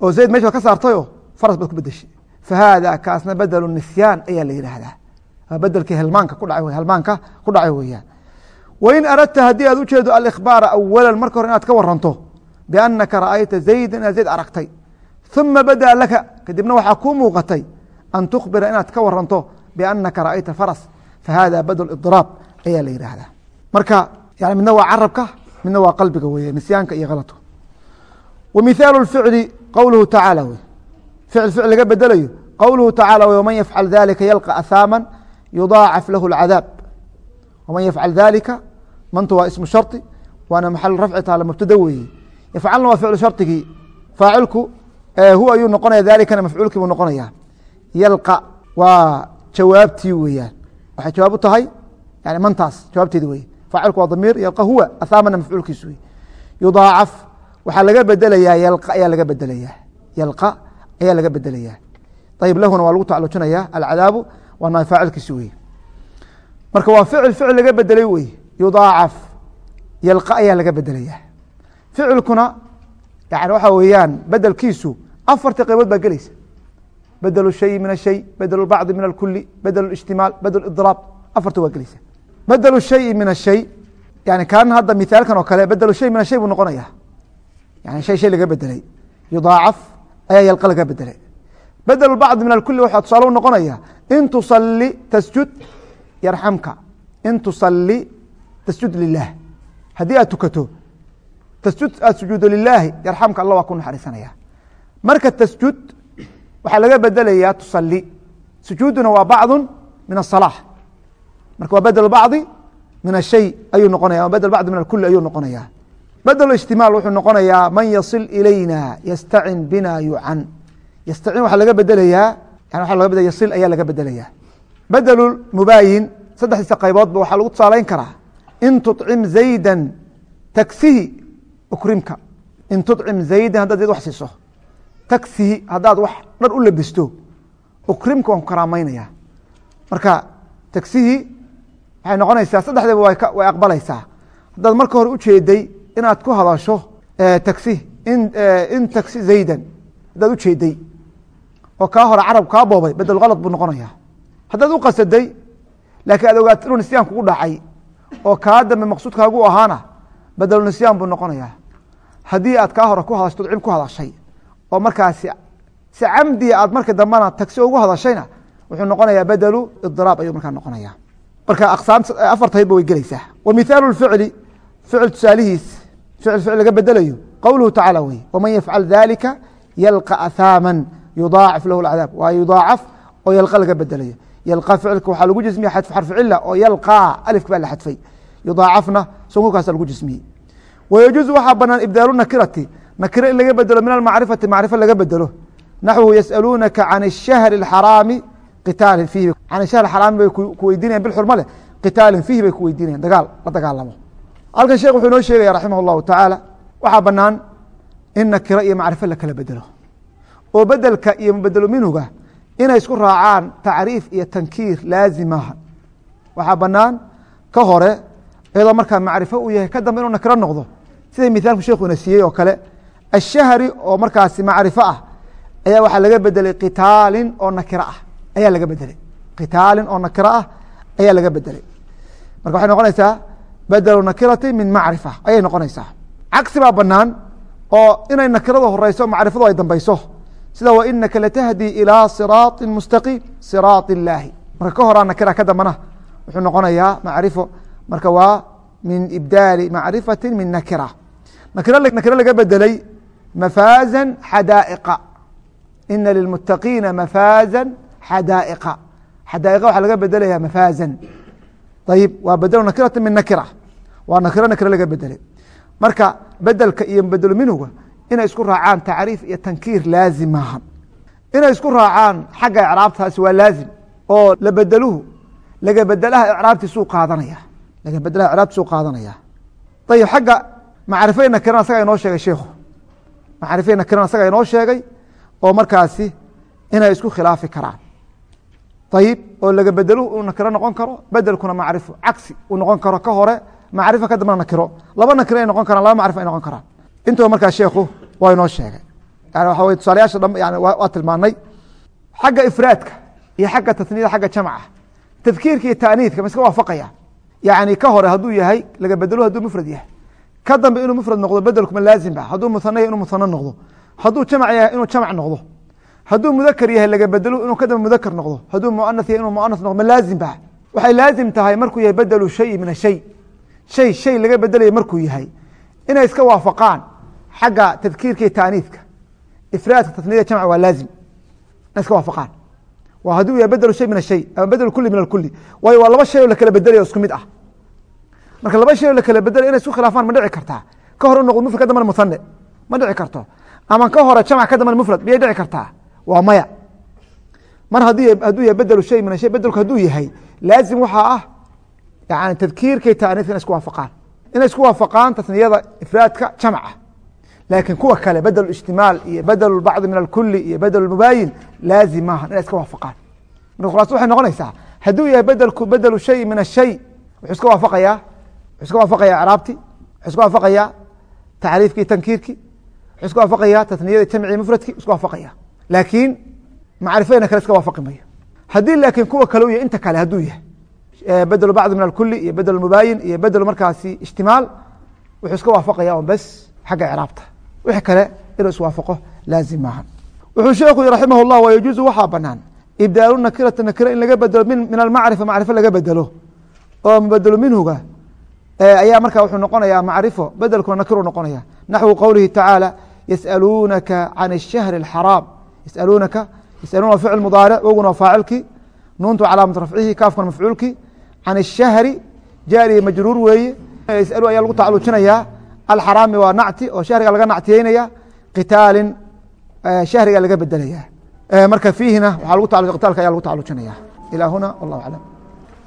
oo zayd mesh baad ka saartayoo faras baad ku bedeshay fahaada kaasna bedel nisyaan ayaa la yidhaahdaa. Bedelkii helmaanka ku dhacay helmaanka ku dhacay weeyaan. Wain aradta haddii aad ujeedo alkhbaara awala marka hore inaad ka waranto biannaka ra'ayta zayda inaad zayd aragtay ثuma badaa laka kadibna waxaa kuu muuqatay an tukbira inaad ka waranto biannaka ra'ayta faras fahada badl iضraab ayaa la yidhaahdaa marka yani midna waa carabka midna waa qalbiga weeye nisyaanka iyo kalatu wa mihaalu اficli qowluhu tacaala wey ficil ficil laga bedelayo qowluhu tacala wey wman yafcal dalika yalqa ahaama yudaacaf lahu اlcadaab wman yafcal dalika mantu waa ismu sharطi waana maxal rafci taala mubtada weeye yafcalna waa ficlu shardigii faacilku huwa ayuu noqonaya dalikana mafcuulkii buu noqonaya yalqa waa jawaabtii weeyaan waxay jawaab u tahay yani mantaas jawaabteedi weye faacilku waa damiir yalqa huwa athaamana mafcuulkiisu wey yudaacaf waxaa laga bedelayaa yalqa ayaa laga bedelayaa yalqa ayaa laga bedelayaa ayib lahuna waa lagu tacalujinaya alcadaabu waana faacilkiisi weye marka waa ficil ficil laga bedelay wey yudaacaf yalqa ayaa laga bedelayaa ficilkuna yani waxaa weeyaan bedelkiisu afartii qaybood baa gelaysa. Bedel shayi min ashay bedel bacdi min alkuli bedel ijtimaal bedel idraab afarta waa gelaysa. Bedel shayi min ashay yani kan hadda mithaalkan oo kale bedel shay min ashay buu noqonaya. Yani shay shay laga bedelay yudaacaf ayaa yalqa laga bedelay bedel bacdi min alkuli waxaa tusaale u noqonaya in tusali tasjud yarxamka. In tusali tasjud lilah haddii aad tukato aad sujuudo lilaahi yarxamka alla waa ku naxariisanaya. Marka tasjud waxaa laga bedelayaa tusali sujuuduna waa bacdu min asalaax marka waa bedel bacdi min ashay ayuu noqonaya bedel bacdi min alkuli ayuu noqonaya bedel ijtimaal wuxuu noqonayaa man yasil ilayna yastacin bina yucan yastacin waxaa laga bedelayaa yani waa laga bedel yasil ayaa laga bedelayaa. Bedelu mubaayin saddexdiisa qayboodba waxaa lagu tusaalayn karaa. In tucim zayda tagsihi ukrimka. In tucim zaydan haddaad zayd wax siiso. Tagsihi haddaad wax dhar u labisto. Ukrimka waan ku karaamaynaya marka tagsihi waxay noqonaysaa saddexdaba way aqbalaysaa. Haddaad marka hore ujeeday inaad ku hadasho tagsi in tagsi zaydan haddaad ujeeday oo kaa hore carab kaa boobay bedel kalad buu noqonaya haddaad u qasaday laakiin aad ogaat inuu nisyaan kugu dhacay oo kaa dambe maqsuudkaagu ahaana bedelu nisyaan buu noqonaya haddii aad kaa hore ku hadashto cim ku hadashay oo markaasi si camdiya aad marka dambena tagsi ugu hadashayna wuxuu noqonayaa bedelu idiraab ayuu markaa noqonaya marka aqsaam afartaydba way gelaysaa. Wa mithaalu ficli ficil tusaalihiis ficil ficil laga bedelayo qowluhu tacaala wey waman yafcal dalika yalqa ahaaman yudaacaf lahu lcadaab waa yudaacaf oo yalqa laga bedelayo. Yalqa ficilka waxaa lagu jismiya xadfu cila oo yalqaa alifka baa la xadfay yudaacafna sunkukaasa lagu jismiyey. Wayajuuzu waxaa banaan ibdaalu nakirati nakiro in laga bedelo min almacrifati macrifo laga bedelo. Naxwu yasaluunaka can ishahri اxaraami qitaalin fiihi. Can ishahri xaraami bay ku weydiinayan bilxurma leh qitaalin fiihi bay ku weydiinayan dagaal la dagaalamo. Halkan sheekh wuxuu inoo sheegaya raximah اllahu tacaala waxaa banaan in nakiro iyo macrifo lakala bedelo. Oo bedelka iyo mubedelo minhuga inay isku raacaan tacriif iyo tankiir laazim maaha waxaa banaan ka hore iyadoo markaa macrifo uu yahay ka inuu nakiro noqdo. Sida miaalku sheekuna siiyey oo kale ashahri oo markaasi macrifo ah ayaa waxaa laga bedelay kitaalin oo nakiro ah. Ayaa laga bedelay kitaalin oo nakiro ah ayaa laga bedelay marka waxay noqonaysaa bedelu nakirati min macrifa. Ayay noqonaysaa. Cagsi baa banaan oo inay nakiradu horeyso macrifadu ay dambayso. Sida wa latahdi ilaa siraaطi mustaqiim siraaط illaahi marka ka horaa nakira ka dambana wuxuu noqonayaa macrifo marka waa min ibdaali macrifati min nakira. Nakiro laga bedelay mafaaza xadaa'iqa. Ina lilmuttaqiina mafaaza xadaa'iqa. Xadaa'iqa waxaa laga bedelaya mafaazan. Ayib waa bedelo nakirata min nakira. Waa nakiro nakiro laga bedelay. Marka bedelka iyo bedelo minhuga inay isku raacaan tacriif iyo tankiir laazim maaha inay isku raacaan xagga icraabtaasi waa laazim. Oo la bedeluhu laga bedelaha icraabtiisuu qaadanaya laga bedelaha icraabtiisuu qaadanaya. Ayib xagga macrifay nakirana asaga inoo sheegay sheikhu. Macrifay nakirana asaga inoo sheegay oo markaasi inay isku khilaafi karaan. Ayib oo laga bedeluhu uu nakiro noqon karo bedelkuna macrifo cagsi uu noqon karo ka hore macrifo ka dambana nakiro. Laba nakiro ay noqon karaan laba macrifo ay noqon karaan. Intuba markaa sheekhu waa inoo sheegay. Yani waxa wey tusaalayaasha dham yani waa tilmaanay xagga ifraadka iyo xagga tasniyada xagga jamca tadkiirka iyo taaniidka ma iska waafaqaya yani ka hore hadduu yahay laga bedelo hadduu mufrad yahay. Ka dambe inuu mufrad noqdo bedelkuma laazim ba hadduu muhana yahay inuu muhano noqdo. Hadduu jamc yahay inuu jamc noqdo. Hadduu mudakr yahay laga bedelo inuu ka dambe mudakr noqdo. Hadduu muanas yahay inuu muanas noqdo ma laazim ba waxay laazim tahay markuu yahay bedelu shayi min ashay. Shay shay laga bedelaya markuu yahay. Inay iska waafaqaan xagga tadkiirka iyo taaniidka ifraadka tasniyada jamc waa laazim. Inay iska waafaqaan. Waa hadduu yahay bedelu shay min ashay ama bedel kuli min alkuli waayo waa laba shay oo lakala bedelayo isku mid ah marka laba shay oo lakala bedelay inay isku khilaafaan ma dhici kartaa. Ka hore noqdo mufrad ka dambana muhane ma dhici karto. Ama ka hore jamc ka dambana mufrad miyay dhici kartaa? Waa maya. Mar hadduu yahay bedelu shay min ashay bedelku hadduu yahay laazim waxaa ah yani tadkiirka iyo taaniidka inay isku waafaqaan. Inay isku waafaqaan tasniyada ifraadka jamca. Laakiin kuwa kale bedel ijtimaal iyo bedel bacdi min alkuli iyo bedel mubaayin laazim maaha inay iska waafaqaan. Marka khulaas waxay noqonaysaa hadduu yahay bedelku bedelu shay min ashay wuxuu iska waafaqayaa iska waafaqaya icraabti wuxuu iska waafaqayaa tacriifki iyo tankiirki wuxuu iska waafaqayaa tasniyada jamci mufradki iska waafaqaya. Laakiin macrifadina kale iska waafaqi mayo haddii laakiin kuwa kale u yahay inta kale hadduu yahay bedel bacdi min alkuli iyo bedel mubaayin iyo bedel markaasi ijtimaal wuxuu iska waafaqaya un bes xagga icraabta wixii kale inuu iswaafaqo laazim maaha. Wuxuu sheekhu yihi raximah اllah wayajuuzu waxaa banaan ibdaalu nakirata nakira in laga bedelo min almacrifa macrifo laga bedelo oo mubedelo minhuga ayaa markaa wuxuu noqonayaa macrifo bedelkuna nakiru noqonaya naxwu qowlihi tacaala yas'aluunaka can الshahri اxaraam yasaluunaka yasaluuna waa ficil mudaaric woguna waa faacilkii nuuntu calaamat rafcihi kaafkuna mafcuulkii can الshahri jaariya majruur weeye yasalu ayaa lagu tacalujinayaa alxaraami waa nacti oo shahriga laga nactiyeynaya qitaalin shahriga laga bedelaya marka fiihina waxaa lagu qitaalka ayaa lagu tacalujinaya ilaa huna wallah aclam